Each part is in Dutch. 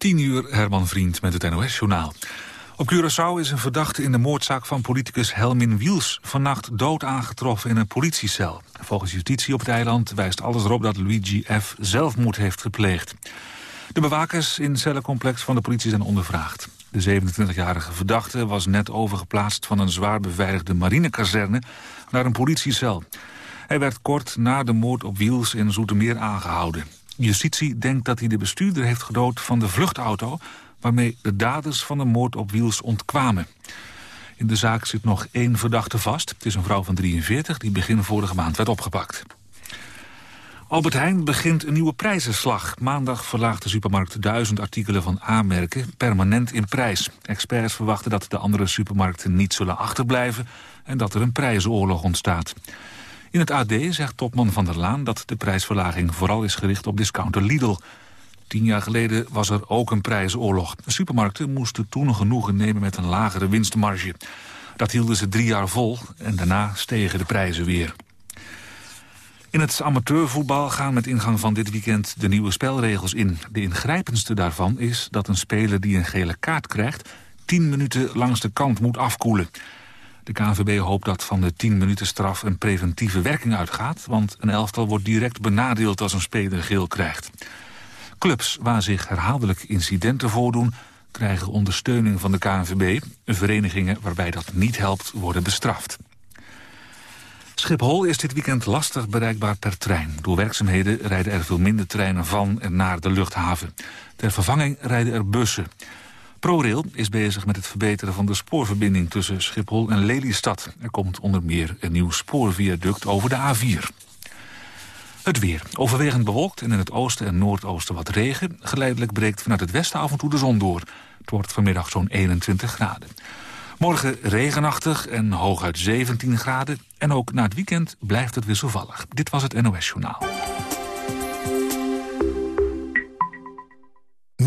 10 uur Herman Vriend met het NOS-journaal. Op Curaçao is een verdachte in de moordzaak van politicus Helmin Wiels... vannacht dood aangetroffen in een politiecel. Volgens justitie op het eiland wijst alles erop dat Luigi F. zelfmoord heeft gepleegd. De bewakers in het cellencomplex van de politie zijn ondervraagd. De 27-jarige verdachte was net overgeplaatst van een zwaar beveiligde marinekazerne naar een politiecel. Hij werd kort na de moord op Wiels in Zoetermeer aangehouden. Justitie denkt dat hij de bestuurder heeft gedood van de vluchtauto... waarmee de daders van de moord op Wiels ontkwamen. In de zaak zit nog één verdachte vast. Het is een vrouw van 43 die begin vorige maand werd opgepakt. Albert Heijn begint een nieuwe prijzenslag. Maandag verlaagt de supermarkt duizend artikelen van A-merken permanent in prijs. Experts verwachten dat de andere supermarkten niet zullen achterblijven... en dat er een prijzenoorlog ontstaat. In het AD zegt topman Van der Laan dat de prijsverlaging vooral is gericht op discounter Lidl. Tien jaar geleden was er ook een prijzenoorlog. De supermarkten moesten toen genoegen nemen met een lagere winstmarge. Dat hielden ze drie jaar vol en daarna stegen de prijzen weer. In het amateurvoetbal gaan met ingang van dit weekend de nieuwe spelregels in. De ingrijpendste daarvan is dat een speler die een gele kaart krijgt... tien minuten langs de kant moet afkoelen. De KNVB hoopt dat van de 10 minuten straf een preventieve werking uitgaat... want een elftal wordt direct benadeeld als een speler geel krijgt. Clubs waar zich herhaaldelijk incidenten voordoen... krijgen ondersteuning van de KNVB. Verenigingen waarbij dat niet helpt worden bestraft. Schiphol is dit weekend lastig bereikbaar per trein. Door werkzaamheden rijden er veel minder treinen van en naar de luchthaven. Ter vervanging rijden er bussen. ProRail is bezig met het verbeteren van de spoorverbinding tussen Schiphol en Lelystad. Er komt onder meer een nieuw spoorviaduct over de A4. Het weer. Overwegend bewolkt en in het oosten en noordoosten wat regen. Geleidelijk breekt vanuit het westen af en toe de zon door. Het wordt vanmiddag zo'n 21 graden. Morgen regenachtig en hooguit 17 graden. En ook na het weekend blijft het wisselvallig. Dit was het NOS Journaal.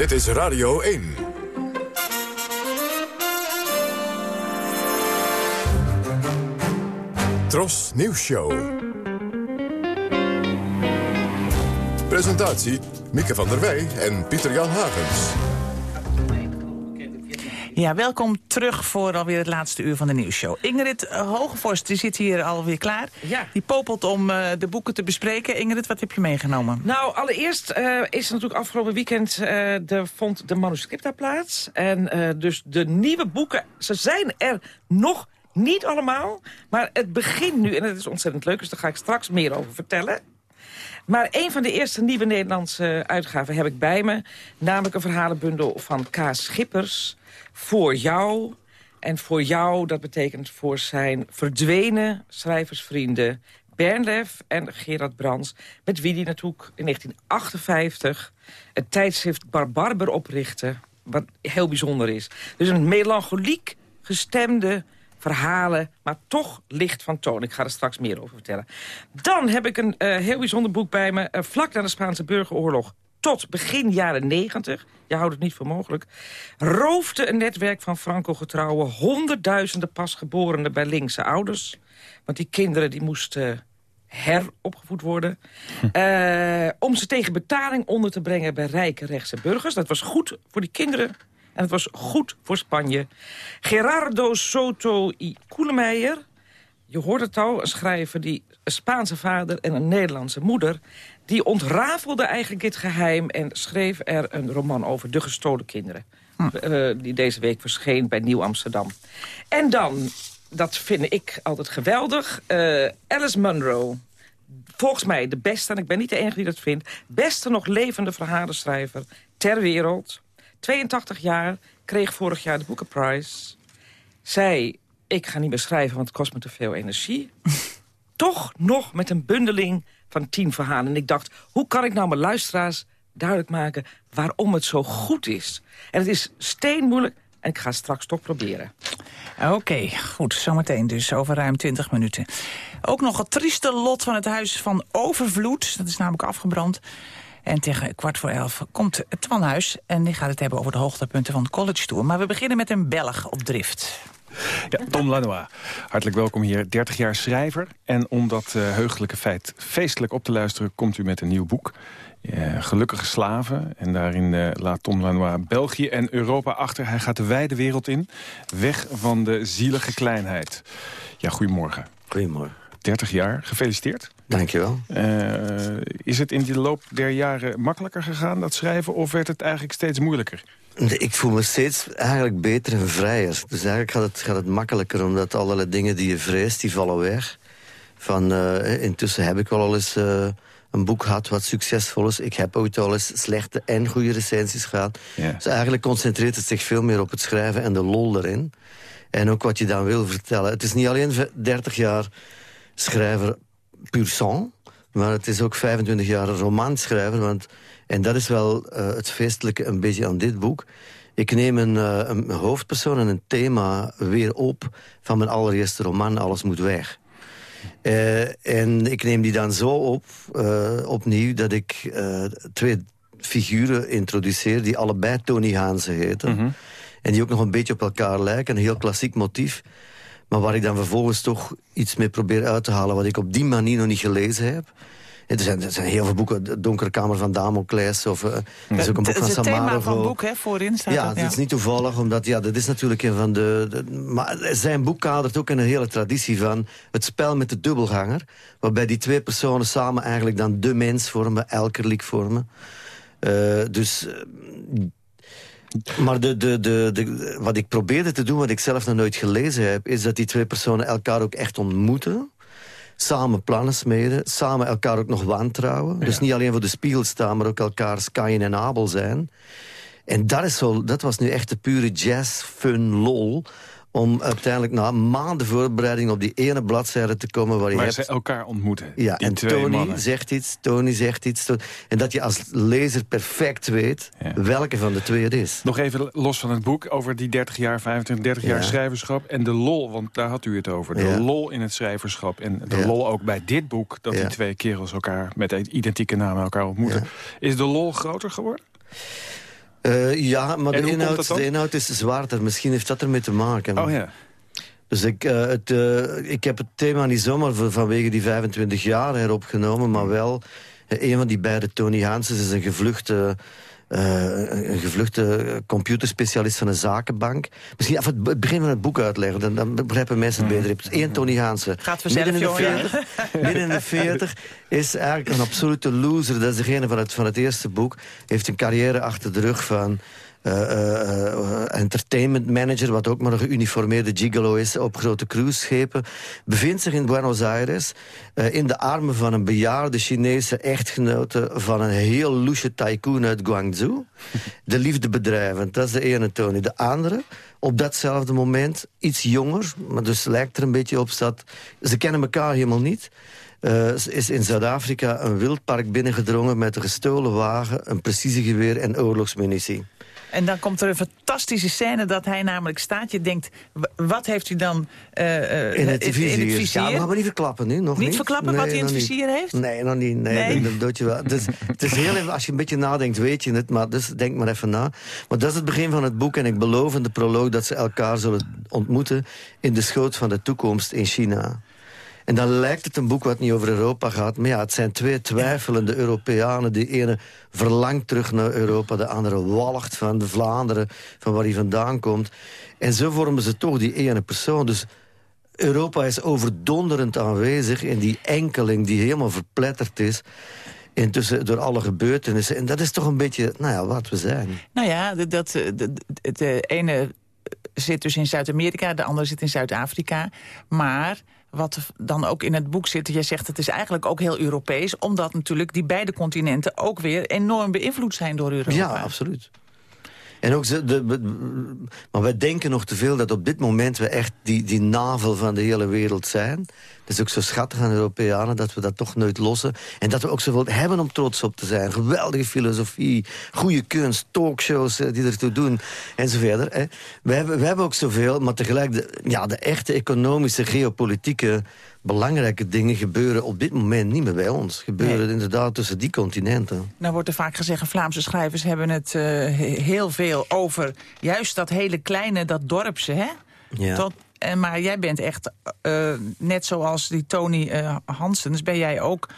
Dit is Radio 1. Tros Nieuws Show. Presentatie Mieke van der Wij en Pieter-Jan Hagens. Ja, welkom terug voor alweer het laatste uur van de nieuwsshow. Ingrid Hogevorst, die zit hier alweer klaar. Ja. Die popelt om uh, de boeken te bespreken. Ingrid, wat heb je meegenomen? Nou, allereerst uh, is natuurlijk afgelopen weekend... de, vond de manuscripta plaats. En dus de nieuwe boeken, ze zijn er nog niet allemaal. Maar het begint nu, en het is ontzettend leuk... dus daar ga ik straks meer over vertellen. Maar een van de eerste nieuwe Nederlandse uitgaven heb ik bij me. Namelijk een verhalenbundel van K. Schippers voor jou. En voor jou, dat betekent voor zijn verdwenen schrijversvrienden... Bernlef en Gerard Brands, met wie hij natuurlijk in 1958... het tijdschrift Barbarber oprichtte, wat heel bijzonder is. Dus een melancholiek gestemde verhalen, maar toch licht van toon. Ik ga er straks meer over vertellen. Dan heb ik een uh, heel bijzonder boek bij me. Uh, vlak na de Spaanse burgeroorlog tot begin jaren 90, je houdt het niet voor mogelijk... roofde een netwerk van Franco-getrouwen honderdduizenden pasgeborenen bij linkse ouders. Want die kinderen die moesten heropgevoed worden. Uh, om ze tegen betaling onder te brengen bij rijke rechtse burgers. Dat was goed voor die kinderen en het was goed voor Spanje. Gerardo Soto y Koelemeijer, je hoort het al, een schrijver die een Spaanse vader en een Nederlandse moeder... die ontrafelde eigenlijk dit geheim en schreef er een roman over de gestolen kinderen. Hm. Uh, die deze week verscheen bij Nieuw Amsterdam. En dan, dat vind ik altijd geweldig, uh, Alice Munro. Volgens mij de beste, en ik ben niet de enige die dat vindt... beste nog levende verhalenschrijver ter wereld. 82 jaar, kreeg vorig jaar de Booker Zij, ik ga niet meer schrijven, want het kost me te veel energie. Toch nog met een bundeling van tien verhalen. En ik dacht, hoe kan ik nou mijn luisteraars duidelijk maken... waarom het zo goed is? En het is steenmoeilijk en ik ga straks toch proberen. Oké, goed. Zometeen dus, over ruim 20 minuten. Ook nog het trieste lot van het huis van Overvloed. Dat is namelijk afgebrand. En tegen kwart voor elf komt Twan Huis. En die gaat het hebben over de hoogtepunten van de college tour. Maar we beginnen met een Belg op drift. Ja, Tom Lanois. Hartelijk welkom hier. 30 jaar schrijver. En om dat uh, heugelijke feit feestelijk op te luisteren... komt u met een nieuw boek. Uh, gelukkige slaven. En daarin uh, laat Tom Lanois België en Europa achter. Hij gaat de wijde wereld in. Weg van de zielige kleinheid. Ja, goedemorgen. Goedemorgen. 30 jaar. Gefeliciteerd. Dankjewel. Uh, is het in de loop der jaren makkelijker gegaan, dat schrijven... of werd het eigenlijk steeds moeilijker? Ik voel me steeds eigenlijk beter en vrijer. Dus eigenlijk gaat het, gaat het makkelijker, omdat allerlei dingen die je vreest, die vallen weg. Van, uh, intussen heb ik wel al eens uh, een boek gehad wat succesvol is. Ik heb ook al eens slechte en goede recensies gehad. Ja. Dus eigenlijk concentreert het zich veel meer op het schrijven en de lol erin. En ook wat je dan wil vertellen. Het is niet alleen 30 jaar schrijver pur sang. Maar het is ook 25 jaar romanschrijver. Want, en dat is wel uh, het feestelijke een beetje aan dit boek. Ik neem een, uh, een, hoofdpersoon en een thema weer op van mijn allereerste roman Alles moet weg. Uh, en ik neem die dan zo op, opnieuw, dat ik twee figuren introduceer... die allebei Tony Haanse heten. Mm -hmm. En die ook nog een beetje op elkaar lijken. Een heel klassiek motief. Maar waar ik dan vervolgens toch iets mee probeer uit te halen... wat ik op die manier nog niet gelezen heb. Er zijn, er zijn heel veel boeken. De Donkere Kamer van Damocles. Of, uh, er is ook een boek van Samarov. Het thema van het boek, hè, voorin staat Ja, het is niet toevallig. Omdat, ja, dat is natuurlijk een van de... de maar zijn boek kadert ook in een hele traditie van... het spel met de dubbelganger. Waarbij die twee personen samen eigenlijk dan de mens vormen. Elkerlijk vormen. Uh, dus... Maar de, de, de, de, wat ik probeerde te doen, wat ik zelf nog nooit gelezen heb... is dat die twee personen elkaar ook echt ontmoeten. Samen plannen smeden. Samen elkaar ook nog wantrouwen. Ja. Dus niet alleen voor de spiegel staan, maar ook elkaars Kain en Abel zijn. En dat, is zo, dat was nu echt de pure jazz, fun, lol om uiteindelijk na maanden voorbereiding op die ene bladzijde te komen... waar je maar hebt... ze elkaar ontmoeten, Ja, en Tony mannen. zegt iets, Tony zegt iets. To en dat je als lezer perfect weet ja. welke van de twee het is. Nog even los van het boek over die 30 jaar, 25, 30 jaar ja. schrijverschap... en de lol, want daar had u het over. De ja. lol in het schrijverschap en de lol ook bij dit boek... dat die twee kerels elkaar met identieke namen elkaar ontmoeten. Is de lol groter geworden? Uh, ja, maar de inhoud, de inhoud is zwaarder. Misschien heeft dat ermee te maken. Oh ja. Dus ik, uh, het, uh, ik heb het thema niet zomaar vanwege die 25 jaar heropgenomen... maar wel een van die beide, Tony Hansen, is een gevluchte... Uh, een gevluchte computerspecialist van een zakenbank. Misschien even het begin van het boek uitleggen, dan, dan begrijpen mensen het beter. Hebt één Tony Hansen. Gaat vanzelf, midden in, de 40, midden in de 40 is eigenlijk een absolute loser. Dat is degene van het, van het eerste boek. Heeft een carrière achter de rug van... Uh, uh, uh, entertainment manager, wat ook maar een geuniformeerde gigolo is op grote cruiseschepen, bevindt zich in Buenos Aires in de armen van een bejaarde Chinese echtgenote van een heel loesje tycoon uit Guangzhou. De liefde bedrijvend, dat is de ene Tony. De andere, op datzelfde moment, iets jonger, maar dus lijkt er een beetje op, staat, ze kennen elkaar helemaal niet. Uh, is in Zuid-Afrika een wildpark binnengedrongen met een gestolen wagen, een precisiegeweer en oorlogsmunitie. En dan komt er een fantastische scène dat hij namelijk staat. Je denkt, wat heeft u dan uh, in, het vizier? In het vizier? Ja, maar niet verklappen nu, nog niet. Niet verklappen wat hij in het vizier heeft? Nee, nog niet. Nee, nee. Dat, doet je wel. Dus, het is heel even, als je een beetje nadenkt, weet je het. Maar dus denk maar even na. Maar dat is het begin van het boek. En ik beloof in de proloog dat ze elkaar zullen ontmoeten... in de schoot van de toekomst in China. En dan lijkt het een boek wat niet over Europa gaat. Maar ja, het zijn twee twijfelende Europeanen. De ene verlangt terug naar Europa. De andere walgt van de Vlaanderen, van waar hij vandaan komt. En zo vormen ze toch die ene persoon. Dus Europa is overdonderend aanwezig in die enkeling die helemaal verpletterd is. Intussen door alle gebeurtenissen. En dat is toch een beetje, nou ja, wat we zijn. Nou ja, dat, dat, de ene zit dus in Zuid-Amerika, de andere zit in Zuid-Afrika. Maar wat dan ook in het boek zit, jij zegt het is eigenlijk ook heel Europees... omdat natuurlijk die beide continenten ook weer enorm beïnvloed zijn door Europa. Ja, absoluut. En ook ze, de, maar wij denken nog te veel dat op dit moment we echt die, die navel van de hele wereld zijn. Het is ook zo schattig aan Europeanen dat we dat toch nooit lossen. En dat we ook zoveel hebben om trots op te zijn. Geweldige filosofie, goede kunst, talkshows eh, die ertoe doen en zo verder. Hè. We, hebben, we hebben ook zoveel, maar tegelijk de, ja, de echte economische, geopolitieke belangrijke dingen gebeuren op dit moment niet meer bij ons. Gebeuren inderdaad tussen die continenten. Nou wordt er vaak gezegd, Vlaamse schrijvers hebben het uh, heel veel over... juist dat hele kleine, dat dorpse, hè? Ja. Tot, en, maar jij bent echt, uh, net zoals die Tony uh, Hansens... ben jij ook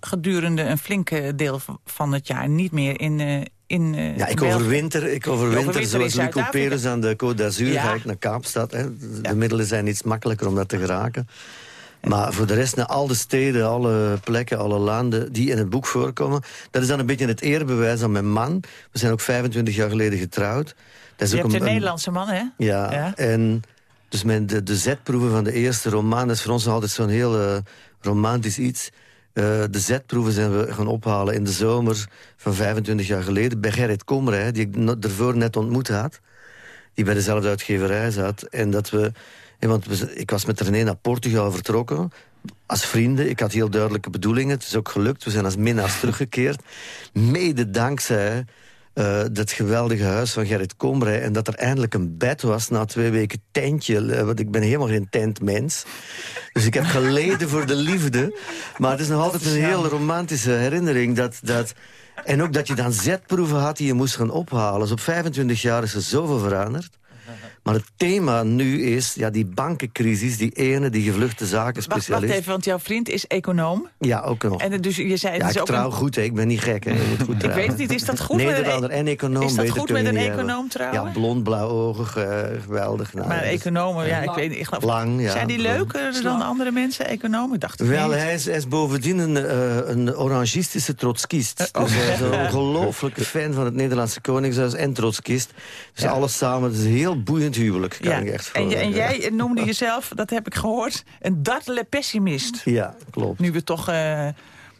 gedurende een flinke deel van het jaar niet meer in... Uh, in, ja, ik overwinter, ik overwinter, zoals Luco Perez aan de Côte d'Azur ga ik naar Kaapstad. Hè. De middelen zijn iets makkelijker om dat te geraken. Maar voor de rest, naar al de steden, alle plekken, alle landen die in het boek voorkomen... dat is dan een beetje het eerbewijs aan mijn man. We zijn ook 25 jaar geleden getrouwd. Dat is Je hebt een, Nederlandse man, hè? Ja, en dus mijn, de, de zetproeven van de eerste roman... is voor ons altijd zo'n heel uh, romantisch iets... Uh, de zetproeven zijn we gaan ophalen in de zomer van 25 jaar geleden... bij Gerrit Komrij, die ik ervoor net ontmoet had. Die bij dezelfde uitgeverij zat. En dat we want ik was met René naar Portugal vertrokken. Als vrienden. Ik had heel duidelijke bedoelingen. Het is ook gelukt. We zijn als minnaars teruggekeerd. Mede dankzij uh, dat geweldige huis van Gerrit Komrij. En dat er eindelijk een bed was na twee weken tentje. Uh, want ik ben helemaal geen tentmens. Dus ik heb geleden voor de liefde. Maar het is nog altijd een heel romantische herinnering. Dat, dat, en ook dat je dan zetproeven had die je moest gaan ophalen. Dus op 25 jaar is er zoveel veranderd. Maar het thema nu is ja, die bankencrisis, die ene, die gevluchte zakenspecialist. Wacht, wacht even, want jouw vriend is econoom. Ja, ook nog. En dus je zei, ja, ik ook trouw een... goed, hè. ik ben niet gek. Hè. Je moet goed ik weet het niet, is dat goed Nederlander met een, en econoom. Is dat goed met een econoom trouwen? Ja, blond, blauwogig, uh, geweldig. Nou, maar economen, ja, ik weet niet. Lang, ja. Zijn die leuker dan andere mensen, economen? Dacht ik Wel, hij is, hij is, bovendien een, uh, een orangistische trotskist. Uh, dus hij is een ongelofelijke fan van het Nederlandse Koningshuis en trotskist. Dus ja. alles samen, het is heel boeiend huwelijk, kan ik echt en, en jij noemde jezelf, dat heb ik gehoord, een dartele pessimist. Ja, klopt. Nu we toch... Uh,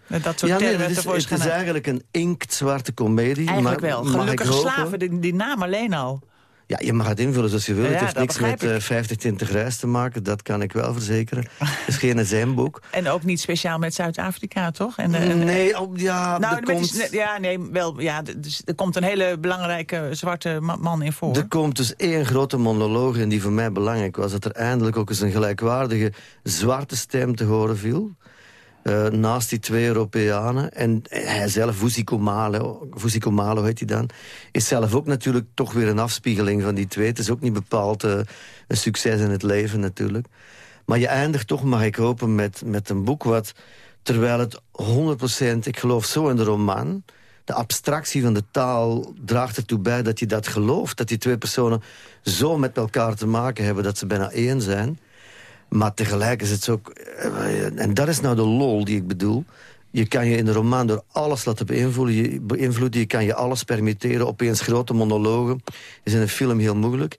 dat soort ja, nee, het is, het is eigenlijk een inktzwarte komedie. Eigenlijk wel. Gelukkig slaven, die, die naam alleen al. Ja, je mag het invullen zoals je wil. het heeft niks met uh, 50 tintig reis te maken. Dat kan ik wel verzekeren. Het is geen zenboek. En ook niet speciaal met Zuid-Afrika, toch? En, en, nee, oh, ja, nou, er komt... ja, nee, wel, ja, dus er komt een hele belangrijke zwarte man in voor. Er komt dus één grote monoloog in die voor mij belangrijk was. Dat er eindelijk ook eens een gelijkwaardige zwarte stem te horen viel. Uh, naast die twee Europeanen. En hij zelf, Fusiko Malo heet hij dan... is zelf ook natuurlijk toch weer een afspiegeling van die twee. Het is ook niet bepaald uh, een succes in het leven natuurlijk. Maar je eindigt toch, mag ik hopen, met, met een boek wat... terwijl het 100%, ik geloof zo in de roman... de abstractie van de taal draagt ertoe bij dat je dat gelooft. Dat die twee personen zo met elkaar te maken hebben... dat ze bijna één zijn... Maar tegelijk is het ook... Eh, en dat is nou de lol die ik bedoel. Je kan je in de roman door alles laten beïnvloeden. Je, je kan je alles permitteren. Opeens grote monologen is in een film heel moeilijk.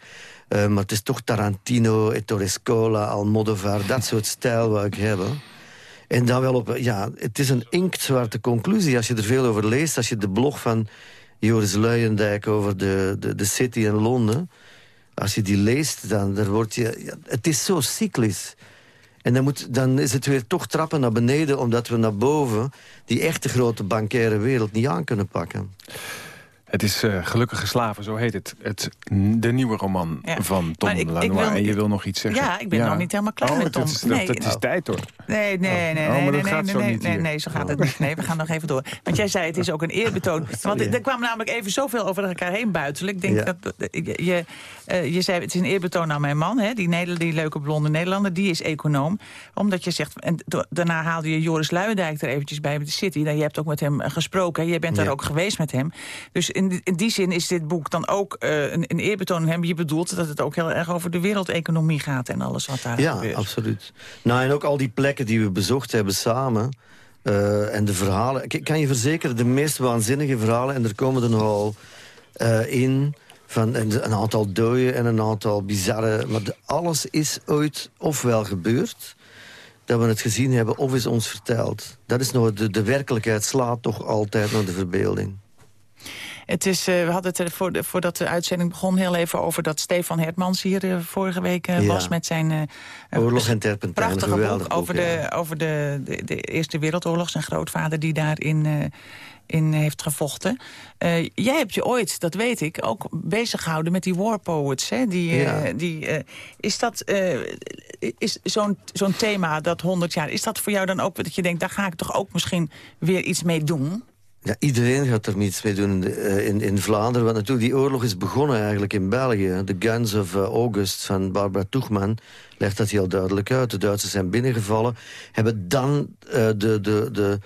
Uh, maar het is toch Tarantino, Ettore Scola, Almodovar... dat soort stijl waar ik heb. En dan wel op... Ja, het is een inktzwarte conclusie als je er veel over leest. Als je de blog van Joris Luijendijk over de, de, de city in Londen als je die leest, dan, dan word je... Het is zo cyclisch. En dan, moet, dan is het weer toch trappen naar beneden... omdat we naar boven die echte grote bankaire wereld niet aan kunnen pakken. Het is uh, Gelukkige Slaven, zo heet het. het de nieuwe roman van Tom ik, Lanois. Ik wil, en je wil nog iets zeggen? Ja, ik ben nog niet helemaal klaar oh, met Tom. Dat is, nee. dat, is tijd hoor. Nee, nee, oh. nee. Oh, nee, nee, nee, zo nee, nee, nee, zo gaat het niet. Nee, we gaan nog even door. Want jij zei, het is ook een eerbetoon. Want er kwam namelijk even zoveel over elkaar heen buitelen. Ik denk Ja. dat je, uh, je zei, het is een eerbetoon aan mijn man, hè, die, Neder, die leuke blonde Nederlander. Die is econoom. Omdat je zegt, en daarna haalde je Joris Luijendijk er eventjes bij met de City. Nou, je hebt ook met hem gesproken. Je bent daar Ja. ook geweest met hem. Dus in die, in die zin is dit boek dan ook uh, een, een eerbetoon aan hem. Je bedoelt dat het ook heel erg over de wereldeconomie gaat en alles wat daar Ja, gebeurt. absoluut. Nou, en ook al die plekken die we bezocht hebben samen... eh, en de verhalen... Ik kan je verzekeren, de meest waanzinnige verhalen... en er komen er nogal eh, in... Van een een aantal doden en een aantal bizarre... Maar de- alles is ooit ofwel gebeurd... dat we het gezien hebben of is ons verteld. Dat is nou, de, de werkelijkheid slaat toch altijd naar de verbeelding. Het is, eh, we hadden het voor de, voordat de uitzending begon heel even over dat Stefan Hertmans hier eh, vorige week eh, Ja. was met zijn Oorlog en Terpentijn, prachtige boek over, de, over de, de, de Eerste Wereldoorlog. Zijn grootvader die daarin in heeft gevochten. Jij hebt je ooit, dat weet ik, ook bezig gehouden met die war poets. Hè? Die, is dat is zo'n zo'n thema, dat 100 jaar... is dat voor jou dan ook dat je denkt, daar ga ik toch ook misschien weer iets mee doen? Ja, iedereen gaat er niets mee doen eh, in, in Vlaanderen. Want natuurlijk, die oorlog is begonnen eigenlijk in België. De Guns of eh, August van Barbara Toegman legt dat heel duidelijk uit. De Duitsers zijn binnengevallen. Hebben dan eh, de, de, de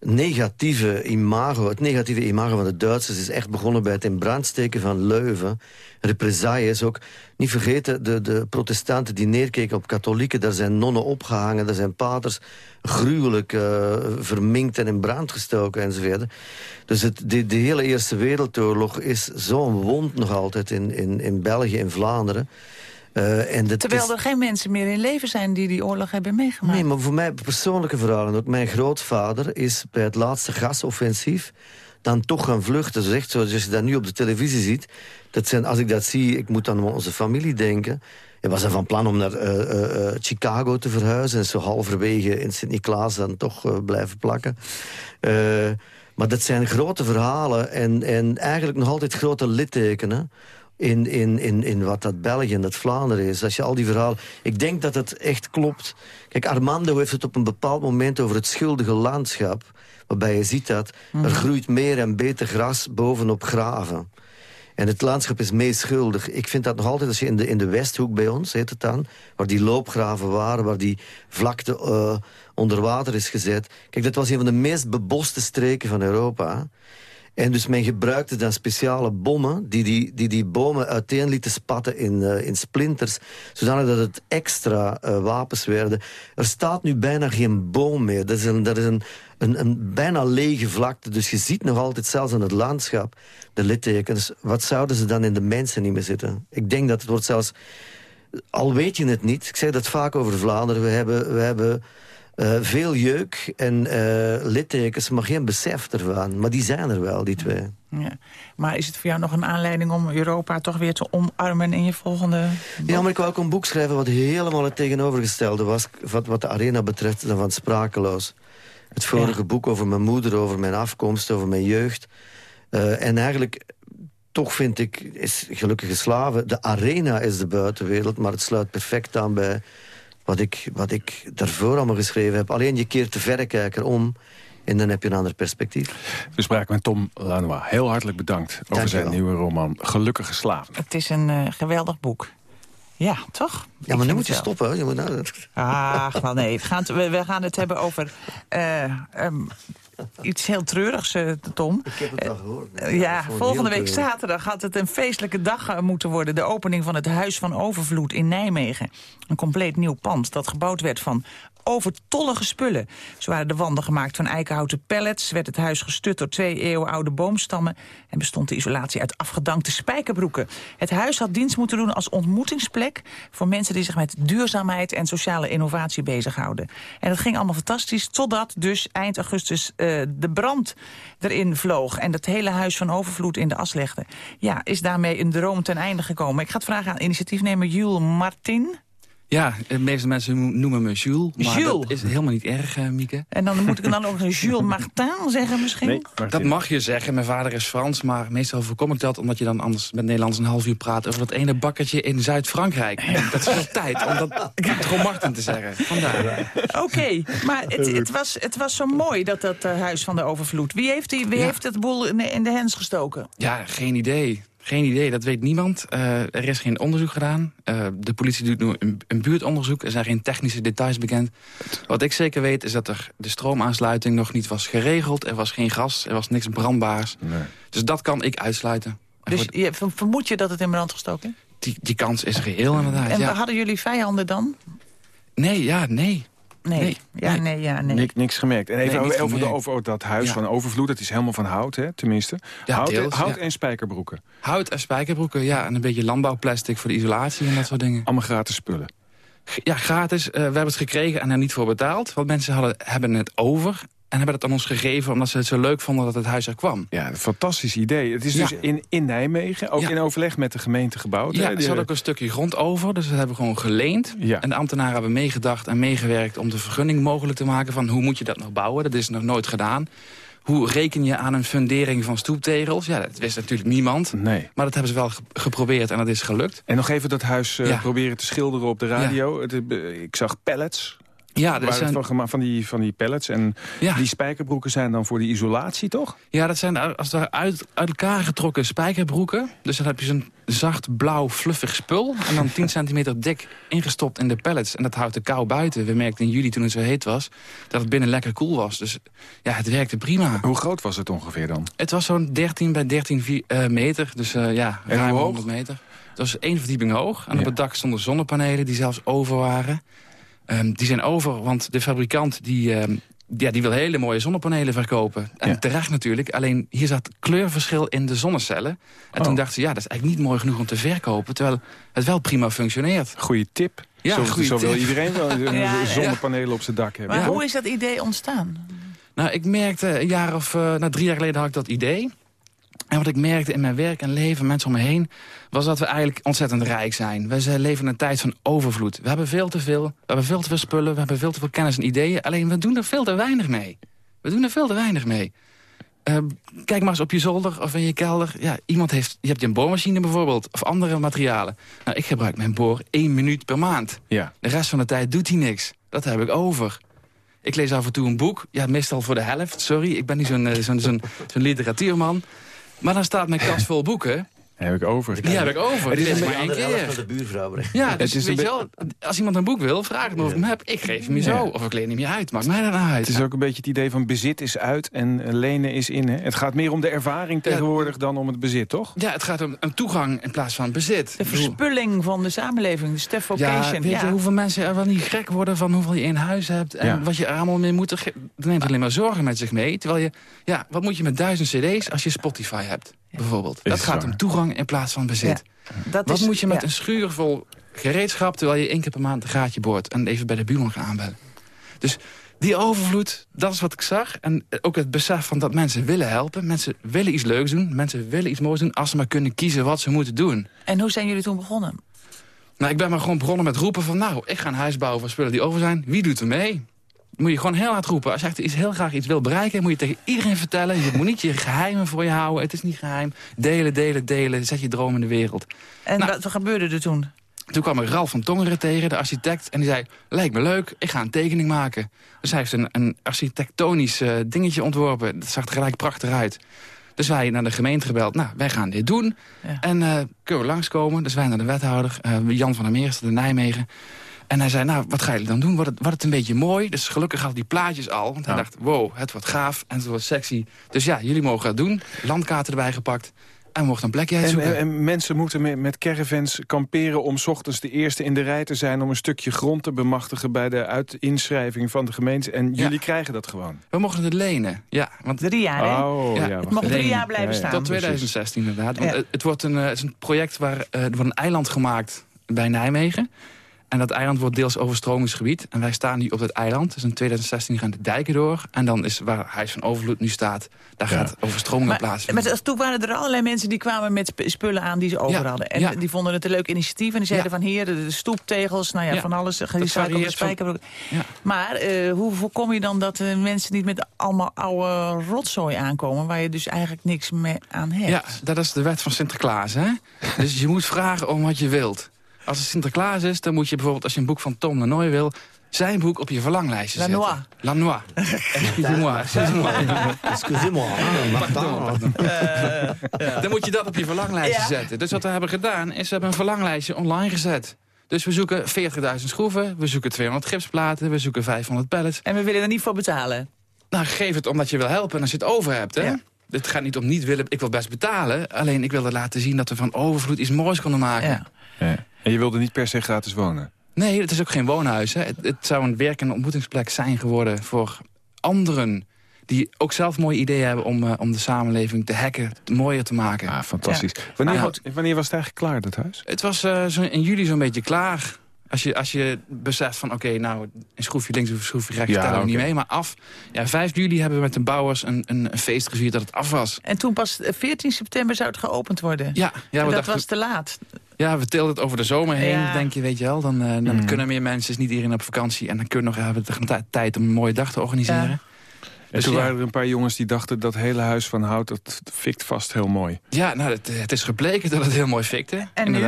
negatieve imago... Het negatieve imago van de Duitsers is echt begonnen bij het in brand steken van Leuven. Represailles ook. Niet vergeten, de, de protestanten die neerkeken op katholieken... daar zijn nonnen opgehangen, daar zijn paters gruwelijk eh, verminkt en in brand gestoken enzovoort. Dus het, de, de hele Eerste Wereldoorlog is zo'n wond nog altijd in, in, in België en Vlaanderen. Eh, en Terwijl is- er geen mensen meer in leven zijn die die oorlog hebben meegemaakt. Nee, maar voor mij persoonlijke verhalen. Ook mijn grootvader is bij het laatste gasoffensief dan toch gaan vluchten. Dus echt zoals je dat nu op de televisie ziet. Dat zijn, als ik dat zie, ik moet aan onze familie denken. Hij was er van plan om naar eh, eh, Chicago te verhuizen... en zo halverwege in Sint-Niklaas dan toch blijven plakken. Maar dat zijn grote verhalen en, en eigenlijk nog altijd grote littekenen in, in, in, in wat dat België en dat Vlaanderen is. Als je al die verhalen... Ik denk dat het echt klopt. Kijk, Armando heeft het op een bepaald moment over het schuldige landschap. Waarbij je ziet dat er groeit meer en beter gras bovenop graven. En het landschap is meest schuldig. Ik vind dat nog altijd, als je in de, in de Westhoek bij ons, heet het dan... waar die loopgraven waren, waar die vlakte eh, onder water is gezet... Kijk, dat was een van de meest beboste streken van Europa. En dus men gebruikte dan speciale bommen... die die, die, die bomen uiteen lieten spatten in, eh, in splinters... zodanig dat het extra eh, wapens werden. Er staat nu bijna geen boom meer. Dat is, een, dat is een, een, een bijna lege vlakte. Dus je ziet nog altijd, zelfs in het landschap, de littekens. Wat zouden ze dan in de mensen niet meer zitten? Ik denk dat het wordt zelfs... Al weet je het niet, ik zeg dat vaak over Vlaanderen... we hebben... We hebben veel jeuk en eh, littekens, maar geen besef ervan. Maar die zijn er wel, die twee. Ja. Maar is het voor jou nog een aanleiding om Europa toch weer te omarmen in je volgende... Ja, maar ik wou ook een boek schrijven wat helemaal het tegenovergestelde was... wat, wat de arena betreft dan van Sprakeloos. Het vorige boek over mijn moeder, over mijn afkomst, over mijn jeugd. Eh, en eigenlijk, toch vind ik, is Gelukkige Slaven... de arena is de buitenwereld, maar het sluit perfect aan bij... wat ik, wat ik daarvoor allemaal geschreven heb. Alleen je keert de verrekijker om... En dan heb je een ander perspectief. We spraken met Tom Lanois. Heel hartelijk bedankt over zijn nieuwe roman Gelukkige Slaven. Het is een eh, geweldig boek. Ja, toch? Ja, maar nu moet je wel. stoppen. hoor. Je moet, nou, wel nee. We gaan, het, we, we gaan het hebben over eh, ehm, iets heel treurigs, eh, Tom. ik heb het al gehoord. Eh, ja, volgende week treurig. zaterdag had het een feestelijke dag eh, moeten worden. De opening van het Huis van Overvloed in Nijmegen. Een compleet nieuw pand dat gebouwd werd van overtollige spullen. Zo waren de wanden gemaakt van eikenhouten pallets... werd het huis gestut door twee eeuwenoude boomstammen... en bestond de isolatie uit afgedankte spijkerbroeken. Het huis had dienst moeten doen als ontmoetingsplek... voor mensen die zich met duurzaamheid en sociale innovatie bezighouden. En dat ging allemaal fantastisch, totdat dus eind augustus eh, de brand erin vloog... en het hele huis van overvloed in de as legde. Ja, is daarmee een droom ten einde gekomen. Ik ga het vragen aan initiatiefnemer Jules Martin... Ja, de meeste mensen noemen me Jules. Maar Jules? dat is helemaal niet erg, uh, Mieke. En dan moet ik dan ook een Jules Martin zeggen misschien? Nee, dat mag je zeggen. Mijn vader is Frans, maar meestal voorkom ik dat... omdat je dan anders met Nederlands een half uur praat... over dat ene bakkertje in Zuid-Frankrijk. dat is veel tijd om dat gewoon Martin te zeggen. Vandaar. Oké, okay, maar het, het, was, het was zo mooi, dat, dat uh, Huis van de Overvloed. Wie heeft, die, wie ja. heeft het boel in de, in de hens gestoken? Ja, geen idee. Geen idee, dat weet niemand. Uh, er is geen onderzoek gedaan. Uh, de politie doet nu een, een, buurtonderzoek. Er zijn geen technische details bekend. Wat ik zeker weet is dat er de stroomaansluiting nog niet was geregeld. Er was geen gas, er was niks brandbaars. Nee. Dus dat kan ik uitsluiten. Dus je, vermoed je dat het in brand gestoken is? Die, die kans is reëel inderdaad, En ja. hadden jullie vijanden dan? Nee, ja, nee. Nee. nee. Ja, nee, ja, nee. Nik, niks gemerkt. En even Nee, over, de, gemerkt. over dat huis Ja. van overvloed. Het is helemaal van hout, hè, tenminste. Ja, hout deels, hout ja. en spijkerbroeken. Hout en spijkerbroeken, ja. En een beetje landbouwplastic voor de isolatie en dat soort dingen. Allemaal gratis spullen. Ja, gratis. Eh, we hebben het gekregen en er niet voor betaald. Want mensen hadden, hebben het over en hebben het aan ons gegeven... omdat ze het zo leuk vonden dat het huis er kwam. Ja, een fantastisch idee. Het is Ja. dus in, in Nijmegen, ook Ja. in overleg met de gemeente gebouwd. Ja, ze hadden ook een stukje grond over, dus dat hebben we gewoon geleend. Ja. En de ambtenaren hebben meegedacht en meegewerkt om de vergunning mogelijk te maken... van hoe moet je dat nou bouwen, dat is nog nooit gedaan. Hoe reken je aan een fundering van stoeptegels? Ja, dat wist natuurlijk niemand. Nee. Maar dat hebben ze wel ge- geprobeerd en dat is gelukt. En nog even dat huis eh, proberen te schilderen op de radio. Het, ik zag pallets. Ja, dat zijn, van, van, die, van die pallets. En Ja. die spijkerbroeken zijn dan voor de isolatie, toch? ja, dat zijn als het ware uit, uit elkaar getrokken spijkerbroeken. Dus dan heb je zo'n zacht blauw fluffig spul. En dan 10 centimeter dik ingestopt in de pallets. En dat houdt de kou buiten. We merkten in juli toen het zo heet was, dat het binnen lekker koel was. Dus ja, het werkte prima. Hoe groot was het ongeveer dan? Het was zo'n 13 bij 13 vi- eh, meter. Dus eh, ja, ruim hoe hoog? 100 meter. Het was één verdieping hoog. En Ja. op het dak stonden zonnepanelen die zelfs over waren. Ehm, die zijn over, want de fabrikant die, ehm, ja, die wil hele mooie zonnepanelen verkopen. En Ja. terecht natuurlijk. Alleen hier zat kleurverschil in de zonnecellen. En Oh. toen dachten ze, ja, dat is eigenlijk niet mooi genoeg om te verkopen. Terwijl het wel prima functioneert. Goeie tip. Ja, zo, goeie zo wil tip. iedereen wel ja. zonnepanelen op zijn dak hebben. Maar hoe is dat idee ontstaan? Nou, ik merkte een jaar of, eh nou, drie jaar geleden had ik dat idee. En wat ik merkte in mijn werk en leven, mensen om me heen... was dat we eigenlijk ontzettend rijk zijn. We leven in een tijd van overvloed. We hebben veel te veel, we hebben veel te veel spullen... we hebben veel te veel kennis en ideeën. Alleen we doen er veel te weinig mee. We doen er veel te weinig mee. Eh, kijk maar eens op je zolder of in je kelder. Ja, iemand heeft, je hebt een boormachine bijvoorbeeld, of andere materialen. Nou, ik gebruik mijn boor één minuut per maand. Ja. De rest van de tijd doet hij niks. Dat heb ik over. Ik lees af en toe een boek. Ja, meestal voor de helft. Sorry, ik ben niet zo'n eh, zo'n zo'n zo'n literatuurman. Maar dan staat mijn kast vol boeken. Heb ik over. Die heb ik over. Het is maar één keer. van de buurvrouw. Ja, dus Het is weet je wel, als iemand een boek wil, vraag me of ik hem heb. Ik geef hem je zo. Ja. Of ik leen hem je uit. Maakt mij dat nou uit. Het is ook een beetje het idee van bezit is uit en lenen is in. Hè? Het gaat meer om de ervaring tegenwoordig dan om het bezit, toch? Ja, het gaat om een toegang in plaats van bezit. De verspulling van de samenleving, de Ja, stuffocation. weet je hoeveel mensen er wel niet gek worden van hoeveel je in huis hebt... en Ja. wat je er allemaal mee moet... Dat neemt alleen maar zorgen met zich mee. Terwijl je, ja, wat moet je met duizend cd's als je Spotify hebt, bijvoorbeeld? Dat gaat om toegang in plaats van bezit. Dat Wat is- moet je met ja. een schuur vol gereedschap... terwijl je één keer per maand een gaatje boort... en even bij de buurman gaat aanbellen? Dus die overvloed, dat is wat ik zag. En ook het besef van dat mensen willen helpen. Mensen willen iets leuks doen. Mensen willen iets moois doen... als ze maar kunnen kiezen wat ze moeten doen. En hoe zijn jullie toen begonnen? Nou, ik ben maar gewoon begonnen met roepen van... nou, ik ga een huis bouwen van spullen die over zijn. Wie doet er mee? Moet je gewoon heel hard roepen. Als je echt iets, heel graag iets wil bereiken... moet je tegen iedereen vertellen. Je moet niet je geheimen voor je houden. Het is niet geheim. Delen, delen, delen. Zet je droom in de wereld. En Nou. wat gebeurde er toen? Toen kwam ik Ralf van Tongeren tegen, de architect. En die zei, lijkt me leuk, ik ga een tekening maken. Dus hij heeft een, een architectonisch eh, dingetje ontworpen. Dat zag er gelijk prachtig uit. Dus wij naar de gemeente gebeld, nou, wij gaan dit doen. Ja. En eh kunnen we langskomen? Dus wij naar de wethouder, eh, Jan van der Meerster, de Nijmegen. En hij zei, nou, wat gaan jullie dan doen? Wordt het, wordt het een beetje mooi? Dus gelukkig had hij die plaatjes al. Want hij Ja. dacht, wow, het wordt gaaf en het wordt sexy. Dus ja, jullie mogen het doen. Landkaarten erbij gepakt. En we mochten een plekje En, uitzoeken. en, en mensen moeten met, met caravans kamperen om 's ochtends de eerste in de rij te zijn... om een stukje grond te bemachtigen bij de uitinschrijving van de gemeente. En Ja. jullie krijgen dat gewoon. We mochten het lenen. Ja, want Drie jaar, hè? Oh, Ja, ja. het mag drie jaar blijven ja, ja. staan. Tot 2016 inderdaad. Want Ja. het, het wordt een, eh, het is een project waar eh, er wordt een eiland gemaakt bij Nijmegen. En dat eiland wordt deels overstromingsgebied. En wij staan nu op dat eiland. Dus in 2016 gaan de dijken door. En dan is waar Huis van Overvloed nu staat... daar gaat overstroming op plaatsvinden. Maar toen waren er allerlei mensen die kwamen met spullen aan die ze over Ja, hadden. En ja. die vonden het een leuk initiatief. En die zeiden van hier, de stoeptegels, nou ja, Ja, van alles. op de van- spijker. Maar eh, hoe voorkom je dan dat eh, mensen niet met allemaal oude rotzooi aankomen... waar je dus eigenlijk niks mee aan hebt? Ja, dat is de wet van Sinterklaas, hè? dus je moet vragen om wat je wilt. Als het Sinterklaas is, dan moet je bijvoorbeeld... als je een boek van Tom Lanoy wil... zijn boek op je verlanglijstje zetten. Lanois. Lanois. Excusez-moi. excusez-moi. Excusez-moi, ah, Martin. Pardon, pardon. Dan moet je dat op je verlanglijstje Ja. zetten. Dus wat we hebben gedaan, is we hebben een verlanglijstje online gezet. Dus we zoeken 40.000 schroeven, we zoeken 200 gipsplaten... we zoeken 500 pallets. En we willen er niet voor betalen. Nou, geef het omdat je wil helpen en als je het over hebt, hè? Ja. Het gaat niet om niet willen, ik wil best betalen. Alleen ik wilde laten zien dat we van overvloed iets moois konden maken. Ja. Ja. En je wilde niet per se gratis wonen? Nee, het is ook geen woonhuis. Hè. Het, het zou een werk- en ontmoetingsplek zijn geworden voor anderen... die ook zelf mooie ideeën hebben om, eh, om de samenleving te hacken, mooier te maken. Ah, fantastisch. Wanneer, Ja. had- wanneer was het eigenlijk klaar, dat huis? Het was eh, zo in juli zo'n beetje klaar. Als je, als je beseft van, oké, nou, een schroefje links of een schroefje rechts... Ja, tellen we niet mee, maar af. Ja, 5 juli hebben we met de bouwers een, een, een feest gevierd dat het af was. En toen pas eh, 14 september zou het geopend worden. Ja, ja, dat dachten, was te laat. ja, we tilden het over de zomer heen, Ja. denk je, weet je wel. Dan, eh, dan Mm. kunnen meer mensen, is niet iedereen op vakantie... en dan kunnen we nog hebben we de tijd om een mooie dag te organiseren. Ja. En Dus toen ja. waren er een paar jongens die dachten... dat hele huis van hout, dat fikt vast heel mooi. Ja, nou, het, het is gebleken dat het heel mooi fikte. En nu?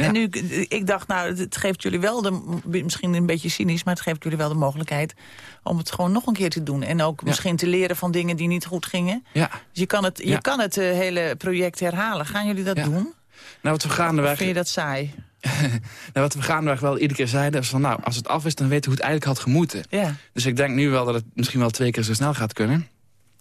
Ja. En nu, ik dacht, nou, het geeft jullie wel de, misschien een beetje cynisch, maar het geeft jullie wel de mogelijkheid om het gewoon nog een keer te doen. En ook Ja. misschien te leren van dingen die niet goed gingen. Ja. Dus je kan het, je Ja. kan het eh, hele project herhalen. Gaan jullie dat doen? Nou, wat we Of gaandeweg, vind je dat saai? nou, wat we gaandeweg wel iedere keer zeiden... is van, nou, als het af is, dan weten we hoe het eigenlijk had gemoeten. Ja. Dus ik denk nu wel dat het misschien wel twee keer zo snel gaat kunnen.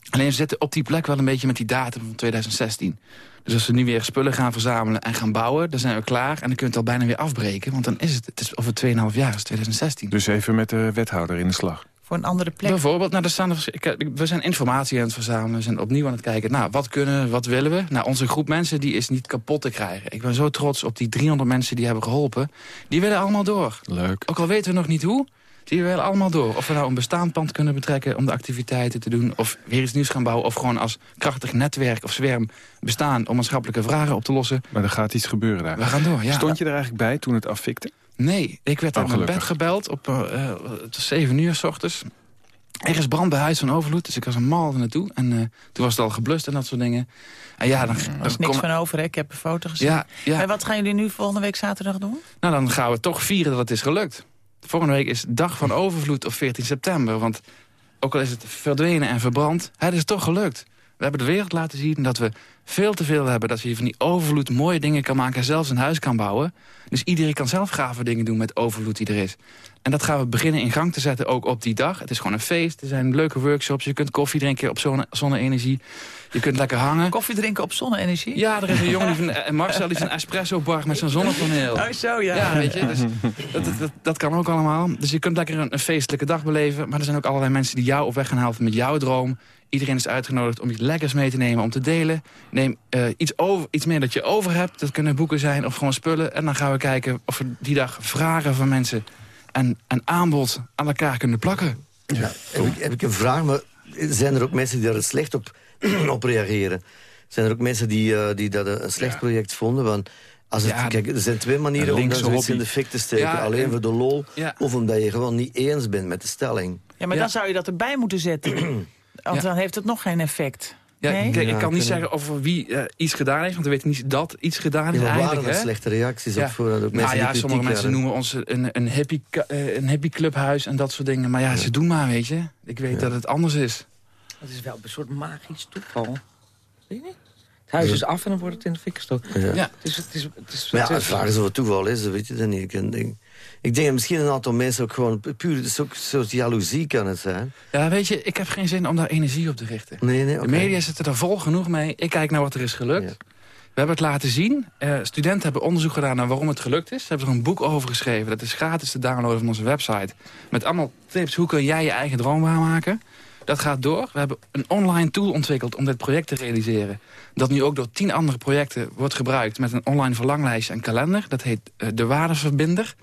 Alleen we zitten op die plek wel een beetje met die datum van 2016. Dus als we nu weer spullen gaan verzamelen en gaan bouwen... dan zijn we klaar en dan kun je het al bijna weer afbreken. Want dan is het, het is over 2,5 jaar, is 2016. Dus even met de wethouder in de slag. Voor een andere plek? Bijvoorbeeld, nou, er staan, er- we zijn informatie aan het verzamelen. We zijn opnieuw aan het kijken, nou, wat kunnen we, wat willen we? Nou, onze groep mensen die is niet kapot te krijgen. Ik ben zo trots op die 300 mensen die hebben geholpen. Die willen allemaal door. Leuk. Ook al weten we nog niet hoe, die willen allemaal door. Of we nou een bestaand pand kunnen betrekken om de activiteiten te doen... of weer iets nieuws gaan bouwen... of gewoon als krachtig netwerk of zwerm bestaan... om maatschappelijke vragen op te lossen. Maar er gaat iets gebeuren daar. We gaan door, ja. Stond je er eigenlijk bij toen het affikte? Nee, ik werd Oh, uit mijn bed gebeld op uh, uh, het was 7 uur s ochtends. Er is brand bij Huis van Overvloed, dus ik was een mal er naartoe. En uh, toen was het al geblust en dat soort dingen. En ja, dan, Er dan is niks kom- van over, hè? ik heb een foto gezien. Ja, ja. En wat gaan jullie nu volgende week zaterdag doen? Nou, dan gaan we toch vieren dat het is gelukt. Volgende week is dag van overvloed op 14 september. Want ook al is het verdwenen en verbrand, het is toch gelukt. We hebben de wereld laten zien dat we veel te veel hebben. Dat je van die overvloed mooie dingen kan maken en zelfs een huis kan bouwen. Dus iedereen kan zelf gave dingen doen met overvloed die er is. En dat gaan we beginnen in gang te zetten, ook op die dag. Het is gewoon een feest, er zijn leuke workshops. Je kunt koffie drinken op zonne- zonne-energie. Je kunt lekker hangen. Koffie drinken op zonne-energie? Ja, er is een jongen, die van, eh, Marcel, die is een espresso-bar met zo'n zonnepaneel. Oh, zo, ja. Ja, weet je, dus dat, dat, dat, dat kan ook allemaal. Dus je kunt lekker een, een feestelijke dag beleven. Maar er zijn ook allerlei mensen die jou op weg gaan helpen met jouw droom. Iedereen is uitgenodigd om iets lekkers mee te nemen, om te delen. Neem eh, iets, over, iets meer dat je over hebt. Dat kunnen boeken zijn of gewoon spullen. En dan gaan we kijken of we die dag vragen van mensen... en, en aanbod aan elkaar kunnen plakken. Ja, heb, ik, heb ik een vraag, maar zijn er ook mensen die daar slecht op, op reageren? Zijn er ook mensen die, eh, die dat een slecht project vonden? Want als het, Ja, kijk, er zijn twee manieren om dat zoiets in de fik te steken. Ja, Alleen en- voor de lol, Ja. of omdat je gewoon niet eens bent met de stelling. Ja, maar Ja. dan zou je dat erbij moeten zetten. Want Ja. dan heeft het nog geen effect. Ja, Nee? ik, ik Ja, kan niet zeggen over wie eh, iets gedaan heeft. Want we weten niet dat iets gedaan is Ja, waren eigenlijk. er slechte reacties Ja. op voor ook mensen nou ja, die sommige mensen hadden? noemen ons een, een, happy, eh, een happy clubhuis en dat soort dingen. Maar ja, ze doen maar, weet je. Ik weet dat het anders is. Het is wel een soort magisch toeval. Weet je niet? Het huis is af en dan wordt het in de fik gestoken. Ja. Ja. Het is, het is, het is, Maar ja, het de is- vraag is of het toeval is, dat weet je dan niet. Ik, denk- ik denk misschien een aantal mensen ook gewoon puur... Het is ook een soort jaloezie kan het zijn. Ja, weet je, ik heb geen zin om daar energie op te richten. Nee, nee, De oké. media zitten er vol genoeg mee. Ik kijk naar wat er is gelukt. Ja. We hebben het laten zien. Eh, studenten hebben onderzoek gedaan naar waarom het gelukt is. Ze hebben er een boek over geschreven. Dat is gratis te downloaden van onze website. Met allemaal tips. Hoe kun jij je eigen droom waarmaken? Dat gaat door. We hebben een online tool ontwikkeld om dit project te realiseren. Dat nu ook door tien andere projecten wordt gebruikt... met een online verlanglijst en kalender. Dat heet eh, De Waardeverbinder.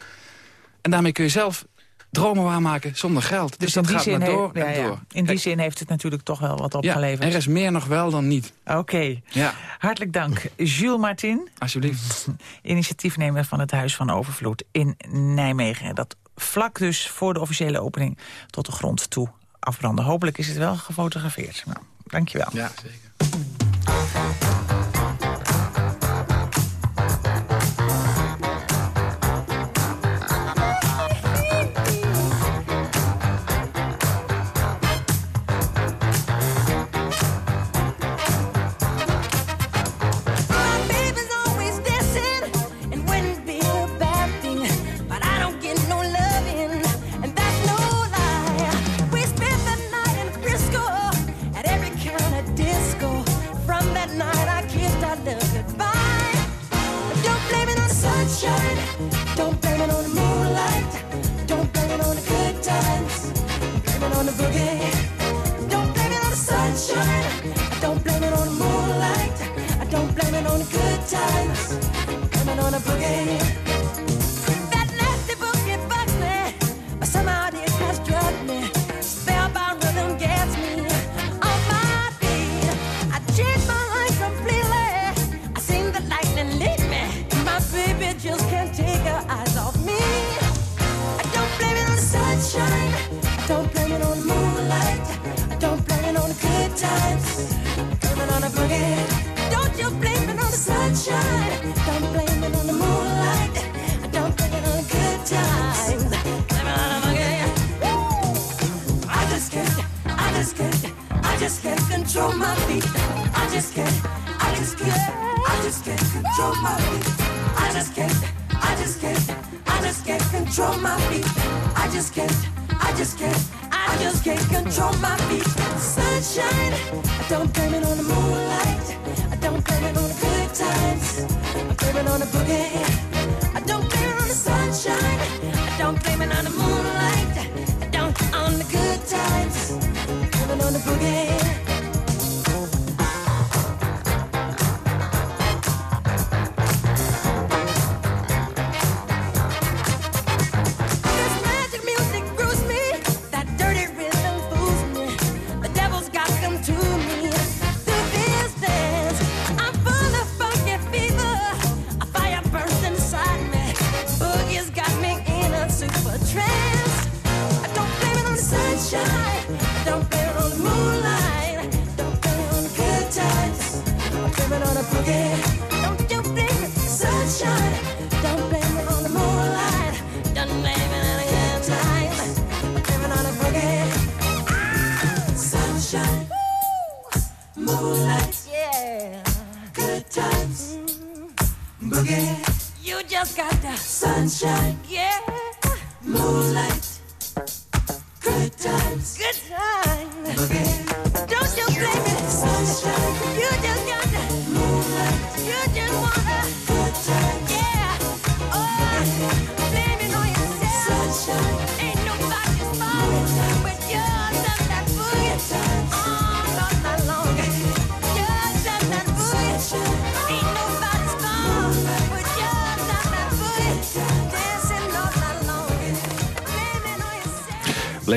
En daarmee kun je zelf dromen waarmaken zonder geld. Dus, in dat gaat maar door ja, en ja. door. In die zin heeft het natuurlijk toch wel wat ja, opgeleverd. er is meer nog wel dan niet. Oké. Ja, Hartelijk dank. Jules Martin, alsjeblieft. initiatiefnemer van het Huis van Overvloed in Nijmegen. Dat vlak dus voor de officiële opening tot de grond toe Hopelijk is het wel gefotografeerd. Nou, dankjewel. Ja, zeker.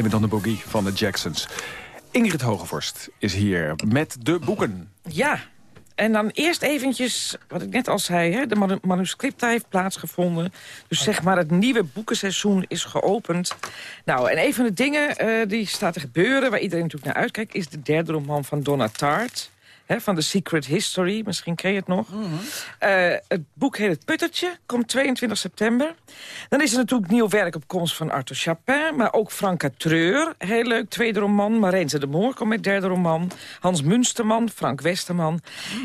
On the boogie van de Jacksons. Ingrid Hogevorst is hier met de boeken. Ja, en dan eerst eventjes, wat ik net al zei... Hè, de manu- manuscripta heeft plaatsgevonden. Dus zeg maar het nieuwe boekenseizoen is geopend. Nou, en een van de dingen eh, die staat te gebeuren... waar iedereen natuurlijk naar uitkijkt... is de derde roman van Donna Tartt. Hè, van The Secret History, misschien ken je het nog. Eh, het boek heet Het Puttertje, komt 22 september. Dan is er natuurlijk nieuw werk op komst van Arthur Chapin... maar ook Franka Treur, heel leuk, tweede roman. Marijnse de Moor komt met derde roman. Hans Munsterman, Frank Westerman.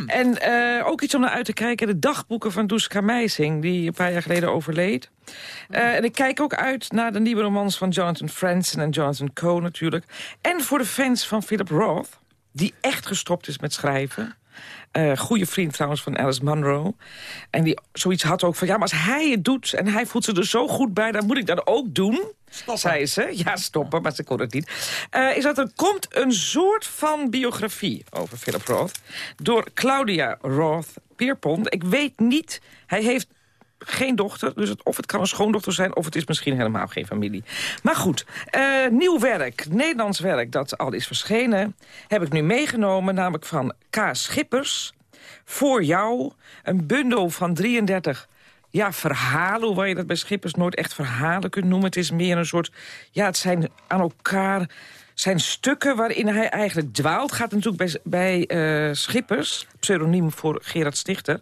En eh, ook iets om naar uit te kijken... de dagboeken van Duska Meising, die een paar jaar geleden overleed. Eh, en ik kijk ook uit naar de nieuwe romans van Jonathan Franzen en Jonathan Coe natuurlijk. En voor de fans van Philip Roth, die echt gestopt is met schrijven. Eh goede vriend trouwens van Alice Munro. En die zoiets had ook van... ja, maar als hij het doet en hij voelt zich er zo goed bij... dan moet ik dat ook doen, zei ze. Ja, stoppen, maar ze kon het niet. Eh, is dat er komt een soort van biografie over Philip Roth... door Claudia Roth Pierpont. Ik weet niet, hij heeft geen dochter. Dus of het kan een schoondochter zijn, of het is misschien helemaal geen familie. Maar goed, eh, nieuw werk, Nederlands werk dat al is verschenen... heb ik nu meegenomen, namelijk van K. Schippers. Voor jou, een bundel van 33 ja, verhalen, hoewel je dat bij Schippers nooit echt verhalen kunt noemen. Het is meer een soort, ja, het zijn aan elkaar zijn stukken waarin hij eigenlijk dwaalt. Gaat natuurlijk bij, eh, Schippers, pseudoniem voor Gerard Stichter...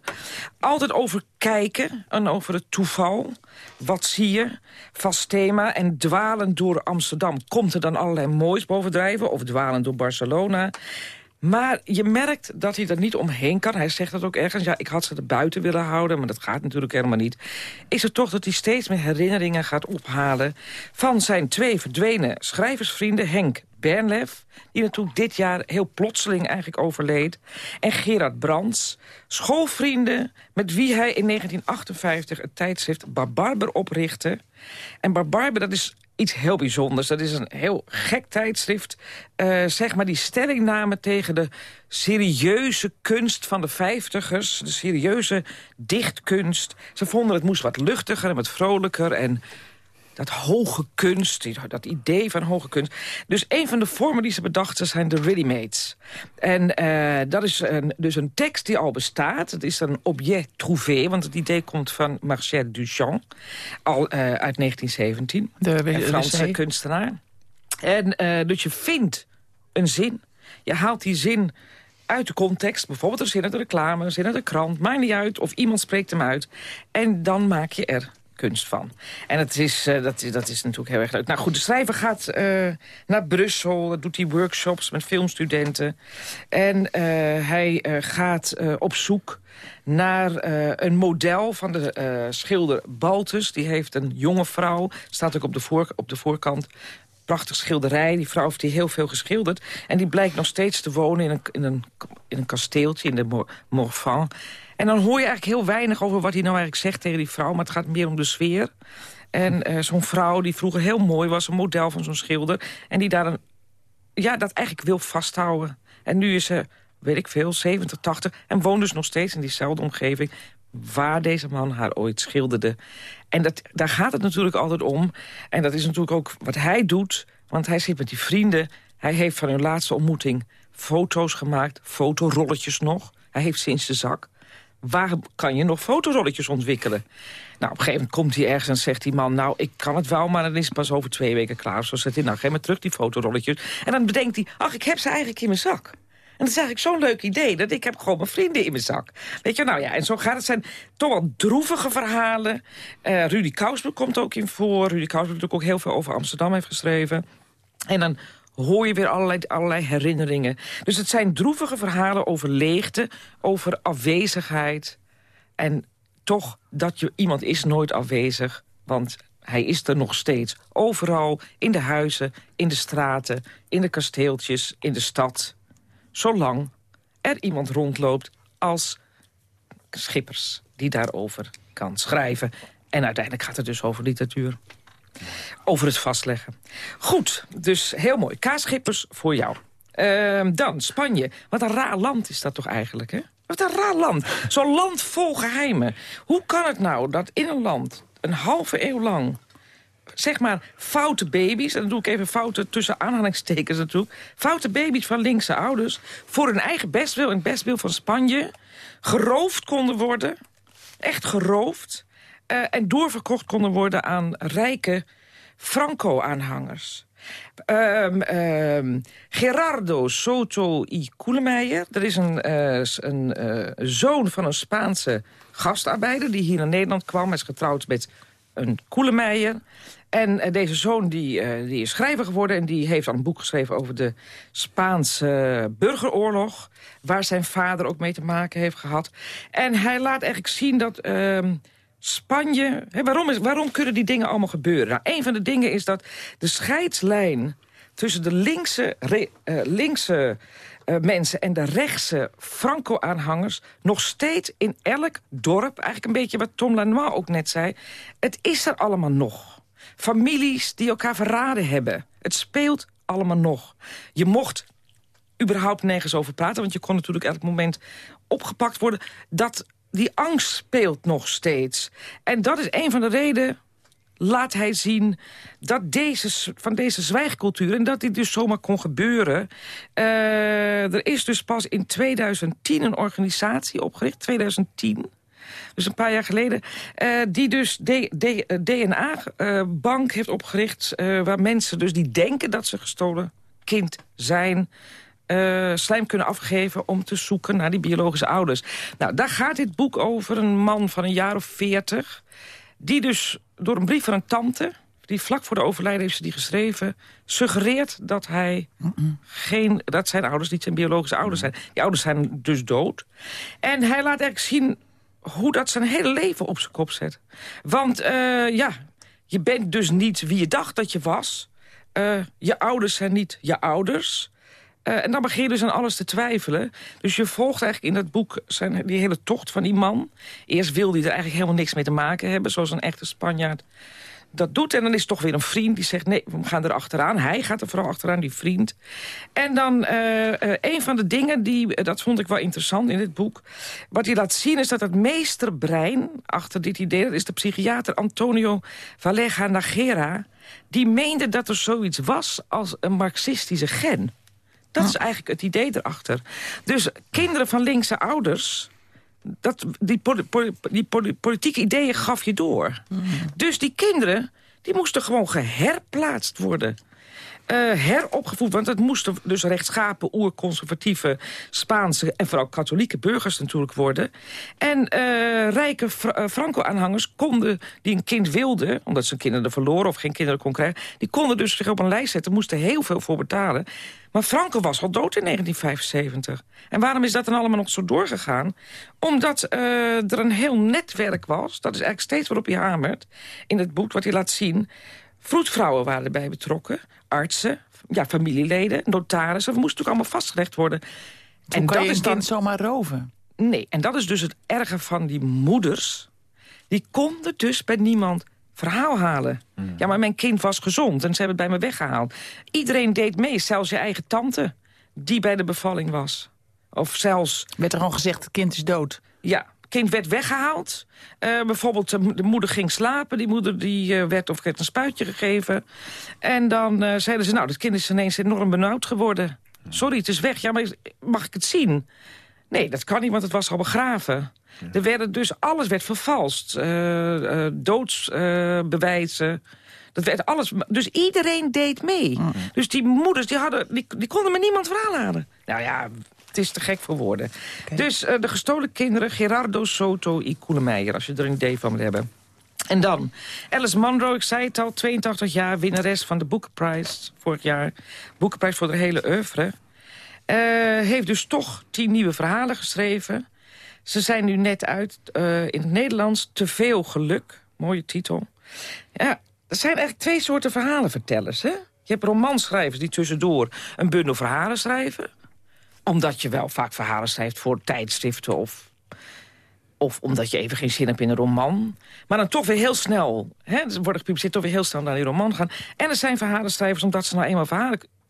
altijd over kijken en over het toeval. Wat zie je? Vast thema. En dwalen door Amsterdam. Komt er dan allerlei moois bovendrijven? Of dwalen door Barcelona? Maar je merkt dat hij er niet omheen kan. Hij zegt dat ook ergens. Ja, ik had ze er buiten willen houden, maar dat gaat natuurlijk helemaal niet. Is het toch dat hij steeds meer herinneringen gaat ophalen... van zijn twee verdwenen schrijversvrienden, Henk Bernlef... die natuurlijk dit jaar heel plotseling eigenlijk overleed... en Gerard Brands, schoolvrienden... met wie hij in 1958 het tijdschrift Barbarber oprichtte. En Barbarber, dat is heel bijzonders. Dat is een heel gek tijdschrift. Uh, zeg maar die stellingname tegen de serieuze kunst van de vijftigers. De serieuze dichtkunst. Ze vonden het moest wat luchtiger en wat vrolijker. En dat hoge kunst, dat idee van hoge kunst. Dus een van de vormen die ze bedachten zijn de ready-mates. En uh, dat is een, dus een tekst die al bestaat. Het is een objet trouvé, want het idee komt van Marcel Duchamp. Al uh, uit 1917, de, een Franse kunstenaar. En uh, dus je vindt een zin. Je haalt die zin uit de context. Bijvoorbeeld een zin uit de reclame, een zin uit de krant. Maakt niet uit of iemand spreekt hem uit. En dan maak je er kunst van. En het is, uh, dat, dat is natuurlijk heel erg leuk. Nou goed, de schrijver gaat uh, naar Brussel, doet die workshops met filmstudenten. En uh, hij gaat op zoek naar een model van de schilder Baltus. Die heeft een jonge vrouw, staat ook op de, op de voorkant prachtig schilderij. Die vrouw heeft die heel veel geschilderd. En die blijkt nog steeds te wonen in een, in een, in een kasteeltje in de Morvan. En dan hoor je eigenlijk heel weinig over wat hij nou eigenlijk zegt tegen die vrouw. Maar het gaat meer om de sfeer. En uh, zo'n vrouw die vroeger heel mooi was, een model van zo'n schilder. En die daar een, ja, dat eigenlijk wil vasthouden. En nu is ze, weet ik veel, 70, 80. En woont dus nog steeds in diezelfde omgeving waar deze man haar ooit schilderde. En dat, daar gaat het natuurlijk altijd om. En dat is natuurlijk ook wat hij doet. Want hij zit met die vrienden. Hij heeft van hun laatste ontmoeting foto's gemaakt. Fotorolletjes nog. Hij heeft ze in zijn zak waar kan je nog fotorolletjes ontwikkelen? Nou, op een gegeven moment komt hij ergens en zegt die man... nou, ik kan het wel, maar dan is het pas over twee weken klaar. Zo zegt hij, nou, geef me terug die fotorolletjes. En dan bedenkt hij, ach, ik heb ze eigenlijk in mijn zak. En dat is eigenlijk zo'n leuk idee, dat ik heb gewoon mijn vrienden in mijn zak. Weet je, nou ja, en zo gaat het. zijn toch wel droevige verhalen. Uh, Rudy Kousbroek komt ook in voor. Rudy Kousbroek natuurlijk ook heel veel over Amsterdam heeft geschreven. En dan hoor je weer allerlei, herinneringen. Dus het zijn droevige verhalen over leegte, over afwezigheid. En toch, dat je, iemand is nooit afwezig, want hij is er nog steeds. Overal, in de huizen, in de straten, in de kasteeltjes, in de stad. Zolang er iemand rondloopt als Schippers die daarover kan schrijven. En uiteindelijk gaat het dus over literatuur over het vastleggen. Goed, dus heel mooi. Kaasschippers voor jou. Ehm, dan Spanje. Wat een raar land is dat toch eigenlijk, hè? Wat een raar land. Zo'n land vol geheimen. Hoe kan het nou dat in een land een halve eeuw lang zeg maar foute baby's... en dan doe ik even fouten tussen aanhalingstekens natuurlijk... foute baby's van linkse ouders... voor hun eigen bestwil en bestwil van Spanje... geroofd konden worden. Echt geroofd. Uh, en doorverkocht konden worden aan rijke Franco-aanhangers. Um, um, Gerardo Soto y Koelemeijer. Dat is een, uh, een uh, zoon van een Spaanse gastarbeider... die hier naar Nederland kwam. Hij is getrouwd met een Koelemeijer. En deze zoon die, die is schrijver geworden... en die heeft dan een boek geschreven over de Spaanse burgeroorlog... waar zijn vader ook mee te maken heeft gehad. En hij laat eigenlijk zien dat... Ehm, Spanje. Waarom, is, waarom kunnen die dingen allemaal gebeuren? Nou, een van de dingen is dat de scheidslijn tussen de linkse, re, uh, linkse uh, mensen en de rechtse Franco-aanhangers... nog steeds in elk dorp, eigenlijk een beetje wat Tom Lanois ook net zei... het is er allemaal nog. Families die elkaar verraden hebben. Het speelt allemaal nog. Je mocht überhaupt nergens over praten... want je kon natuurlijk elk moment opgepakt worden. Dat die angst speelt nog steeds. En dat is een van de redenen laat hij zien dat deze, van deze zwijgcultuur... en dat dit dus zomaar kon gebeuren. Eh, er is dus pas in 2010 een organisatie opgericht, 2010... Dus een paar jaar geleden. eh, die dus DNA-bank heeft opgericht. eh, waar mensen dus die denken dat ze gestolen kind zijn. Eh, slijm kunnen afgeven om te zoeken naar die biologische ouders. Nou, daar gaat dit boek over. Een man van een jaar of veertig. Die dus door een brief van een tante... die vlak voor de overlijden heeft die geschreven... suggereert dat hij geen, dat zijn ouders niet zijn biologische ouders zijn. Die ouders zijn dus dood. En hij laat eigenlijk zien hoe dat zijn hele leven op zijn kop zet. Want eh, ja, je bent dus niet wie je dacht dat je was. Eh, je ouders zijn niet je ouders. Eh, en dan begin je dus aan alles te twijfelen. Dus je volgt eigenlijk in dat boek zijn, die hele tocht van die man. Eerst wil hij er eigenlijk helemaal niks mee te maken hebben... zoals een echte Spanjaard dat doet. En dan is het toch weer een vriend die zegt... nee, we gaan er achteraan. Hij gaat er vooral achteraan, die vriend. En dan eh, eh, een van de dingen, die, dat vond ik wel interessant in dit boek... wat hij laat zien is dat het meesterbrein achter dit idee... dat is de psychiater Antonio Valleja Nagera... die meende dat er zoiets was als een marxistische gen. Dat is eigenlijk het idee erachter. Dus kinderen van linkse ouders... Dat, die, poli- die poli- politieke ideeën gaf je door. Dus die kinderen die moesten gewoon geherplaatst worden. Eh, heropgevoed, want het moesten dus rechtschapen, oerconservatieve... Spaanse en vooral katholieke burgers natuurlijk worden. En eh, rijke eh, Franco-aanhangers konden, die een kind wilden... omdat ze kinderen verloren of geen kinderen kon krijgen... die konden dus zich op een lijst zetten, moesten heel veel voor betalen. Maar Franco was al dood in 1975. En waarom is dat dan allemaal nog zo doorgegaan? Omdat er een heel netwerk was, dat is eigenlijk steeds waarop hij hamert... in het boek wat hij laat zien... Vroedvrouwen waren erbij betrokken, artsen, ja, familieleden, notarissen. We moesten natuurlijk allemaal vastgelegd worden. Toen kan je is een kind zomaar roven. Nee, en dat is dus het erge van die moeders. Die konden dus bij niemand verhaal halen. Ja, maar mijn kind was gezond en ze hebben het bij me weggehaald. Iedereen deed mee, zelfs je eigen tante, die bij de bevalling was. Of zelfs... Werd er gewoon gezegd, het kind is dood? Ja, kind werd weggehaald. Eh, bijvoorbeeld, de, mo- de moeder ging slapen. Die moeder die, eh, werd of kreeg een spuitje gegeven. En dan eh, zeiden ze, nou, dat kind is ineens enorm benauwd geworden. Sorry, het is weg. Ja, maar mag ik het zien? Nee, dat kan niet, want het was al begraven. Er werden dus, alles werd vervalst. Eh, eh, doodsbewijzen. dat werd alles, dus iedereen deed mee. Dus die moeders, die, hadden, die, die konden met niemand verhaal halen. Nou ja, het is te gek voor woorden. Dus eh, de gestolen kinderen, Gerardo Soto y Koelemeijer... als je er een idee van wil hebben. En dan Alice Munro, ik zei het al, 82 jaar, winnares van de Booker Prize vorig jaar. Booker Prize voor de hele oeuvre. Eh, heeft dus toch tien nieuwe verhalen geschreven. Ze zijn nu net uit eh, in het Nederlands. Te veel geluk, mooie titel. Ja, er zijn eigenlijk twee soorten verhalenvertellers. Hè? Je hebt romanschrijvers die tussendoor een bundel verhalen schrijven. Omdat je wel vaak verhalen schrijft voor tijdschriften of of omdat je even geen zin hebt in een roman. Maar dan toch weer heel snel, hè, wordt gepubliceerd, toch weer heel snel naar die roman gaan. En er zijn verhalenschrijvers omdat ze nou eenmaal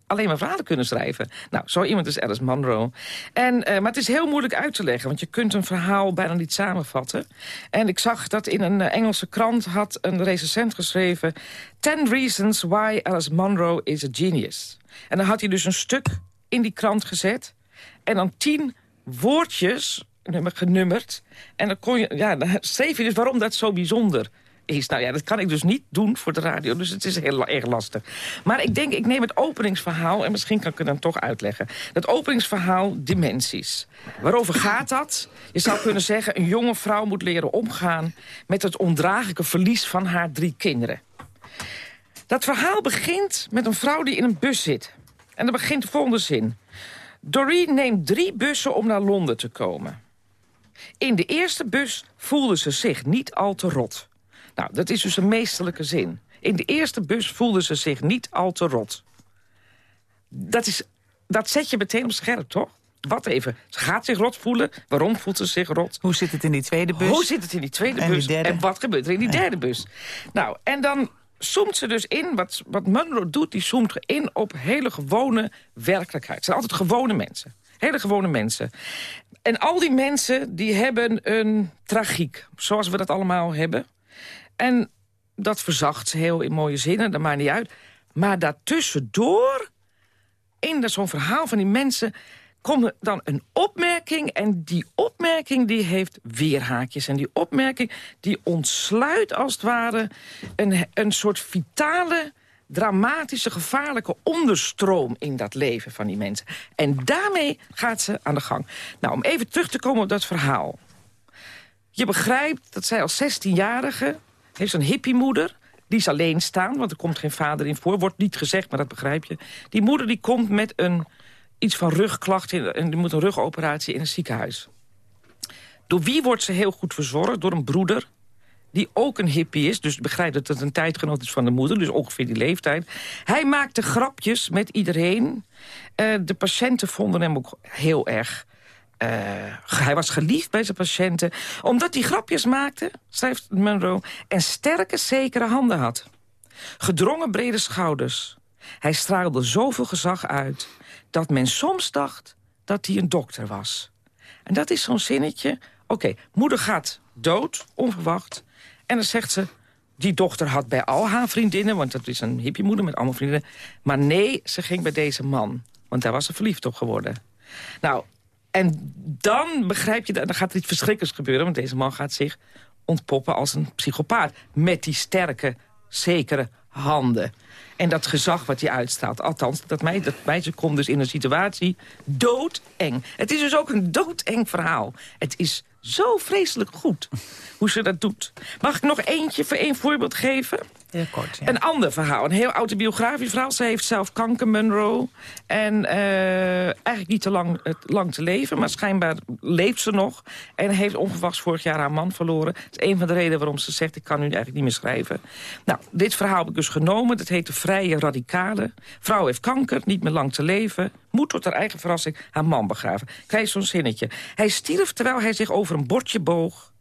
alleen maar verhalen kunnen schrijven. Nou, zo iemand is Alice Munro. En, eh, maar het is heel moeilijk uit te leggen, want je kunt een verhaal bijna niet samenvatten. En ik zag dat in een eh, Engelse krant had een recensent geschreven... 10 reasons why Alice Munro is a genius. En dan had hij dus een stuk in die krant gezet... en dan tien woordjes nummer genummerd. En dan, kon je, ja, dan schreef je dus waarom dat zo bijzonder is. Nou ja, dat kan ik dus niet doen voor de radio, dus het is heel erg lastig. Maar ik denk, ik neem het openingsverhaal... en misschien kan ik het dan toch uitleggen. Dat openingsverhaal, dimensies. Waarover gaat dat? Je zou kunnen zeggen, een jonge vrouw moet leren omgaan... met het ondraaglijke verlies van haar drie kinderen. Dat verhaal begint met een vrouw die in een bus zit. En dan begint de volgende zin. Doreen neemt drie bussen om naar Londen te komen. In de eerste bus voelde ze zich niet al te rot. Nou, dat is dus een meesterlijke zin. In de eerste bus voelde ze zich niet al te rot. Dat, is, dat zet je meteen op scherp, toch? Wat even. Ze gaat zich rot voelen. Waarom voelt ze zich rot? Hoe zit het in die tweede bus? Hoe zit het in die tweede En die bus? derde? En wat gebeurt er in die derde bus? Nou, en dan zoomt ze dus in, wat, wat Munro doet... die zoomt in op hele gewone werkelijkheid. Het zijn altijd gewone mensen. Hele gewone mensen. En al die mensen die hebben een tragiek, zoals we dat allemaal hebben. En dat verzacht ze heel in mooie zinnen, dat maakt niet uit. Maar daartussendoor, in zo'n verhaal van die mensen... komt dan een opmerking en die opmerking die heeft weerhaakjes. En die opmerking die ontsluit als het ware een, een soort vitale dramatische, gevaarlijke onderstroom in dat leven van die mensen. En daarmee gaat ze aan de gang. Nou, om even terug te komen op dat verhaal. Je begrijpt dat zij als 16-jarige heeft een hippiemoeder... die is alleen staan, want er komt geen vader in voor. Wordt niet gezegd, maar dat begrijp je. Die moeder die komt met een, iets van rugklachten... en die moet een rugoperatie in een ziekenhuis. Door wie wordt ze heel goed verzorgd? Door een broeder, die ook een hippie is. Dus begrijp dat het een tijdgenoot is van de moeder. Dus ongeveer die leeftijd. Hij maakte grapjes met iedereen. Eh, de patiënten vonden hem ook heel erg... eh, hij was geliefd bij zijn patiënten. Omdat hij grapjes maakte, schrijft Monroe... en sterke, zekere handen had. Gedrongen brede schouders. Hij straalde zoveel gezag uit... dat men soms dacht dat hij een dokter was. En dat is zo'n zinnetje... Oké, moeder gaat dood, onverwacht. En dan zegt ze, die dochter had bij al haar vriendinnen... want dat is een hippiemoeder met allemaal vriendinnen... maar nee, ze ging bij deze man. Want daar was ze verliefd op geworden. Nou, en dan begrijp je, dan gaat er iets verschrikkelijks gebeuren... want deze man gaat zich ontpoppen als een psychopaat... met die sterke, zekere handen. En dat gezag wat hij uitstraalt. Althans, dat meisje, dat meisje komt dus in een situatie doodeng. Het is dus ook een doodeng verhaal. Het is zo vreselijk goed hoe ze dat doet. Mag ik nog eentje voor één voorbeeld geven? Kort, ja. Een ander verhaal, een heel autobiografisch verhaal. Ze heeft zelf kanker, Monroe. En eh, eigenlijk niet te lang, lang te leven, maar schijnbaar leeft ze nog. En heeft onverwachts vorig jaar haar man verloren. Dat is een van de redenen waarom ze zegt, ik kan nu eigenlijk niet meer schrijven. Nou, dit verhaal heb ik dus genomen. Dat heet De Vrije Radicale. Vrouw heeft kanker, niet meer lang te leven. Moet tot haar eigen verrassing haar man begraven. Krijg zo'n zinnetje. Hij stierf terwijl hij zich over een bordje boog...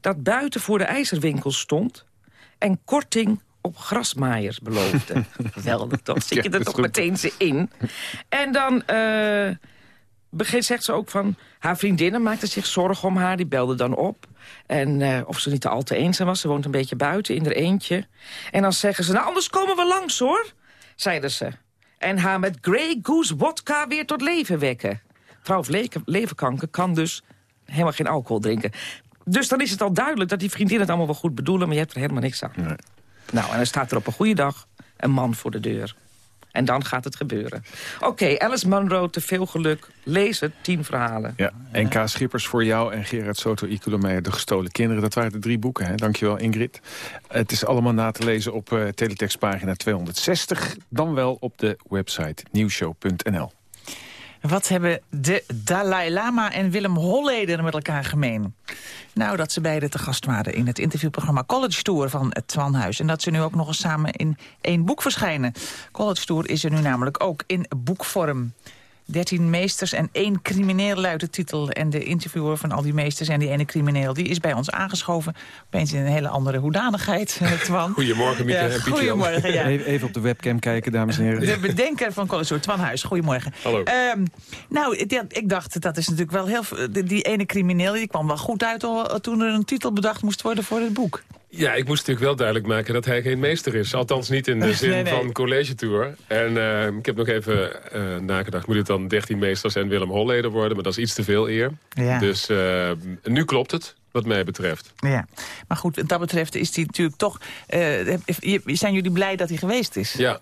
dat buiten voor de ijzerwinkel stond... en korting op grasmaaiers beloofde. Geweldig, toch? Zit je er toch goed. meteen ze in. En dan eh, begint, zegt ze ook van... haar vriendinnen maakten zich zorgen om haar, die belden dan op. En eh, of ze niet al te eenzaam was, ze woont een beetje buiten in haar eentje. En dan zeggen ze, nou anders komen we langs hoor, zeiden ze. En haar met Grey Goose wodka weer tot leven wekken. Vrouw of le- leverkanker kan dus helemaal geen alcohol drinken. Dus dan is het al duidelijk dat die vriendinnen het allemaal wel goed bedoelen... maar je hebt er helemaal niks aan. Nou, en dan staat er op een goede dag een man voor de deur. En dan gaat het gebeuren. Oké, Alice Munro, te veel geluk. Lees het, tien verhalen. Ja, NK Schippers voor jou en Gerard Soto Ikulemeijer, De Gestolen Kinderen. Dat waren de drie boeken, hè? dankjewel Ingrid. Het is allemaal na te lezen op eh teletextpagina 260... dan wel op de website nieuwshow.nl. Wat hebben de Dalai Lama en Willem Holleder met elkaar gemeen? Nou, dat ze beiden te gast waren in het interviewprogramma College Tour van het Twanhuis. En dat ze nu ook nog eens samen in één boek verschijnen. College Tour is er nu namelijk ook in boekvorm. 13 meesters en één crimineel luidt de titel. En de interviewer van al die meesters en die ene crimineel... die is bij ons aangeschoven. Opeens in een hele andere hoedanigheid, eh, Twan. Goedemorgen, Mieke Ja. Goedemorgen, ja. Even, even op de webcam kijken, dames en heren. De bedenker van Tour, Twan Huis. Goedemorgen. Hallo. Ehm, nou, ik, ik dacht, dat is natuurlijk wel heel... Die, ene crimineel, die kwam wel goed uit... al- toen er een titel bedacht moest worden voor het boek. Ja, ik moest natuurlijk wel duidelijk maken dat hij geen meester is. Althans niet in de zin Nee, nee. van college tour. En eh, ik heb nog even eh, nagedacht, moet het dan 13 meesters en Willem Holleder worden? Maar dat is iets te veel eer. Ja. Dus eh, nu klopt het, wat mij betreft. Ja, maar goed, wat dat betreft is hij natuurlijk toch... eh, zijn jullie blij dat hij geweest is? Ja,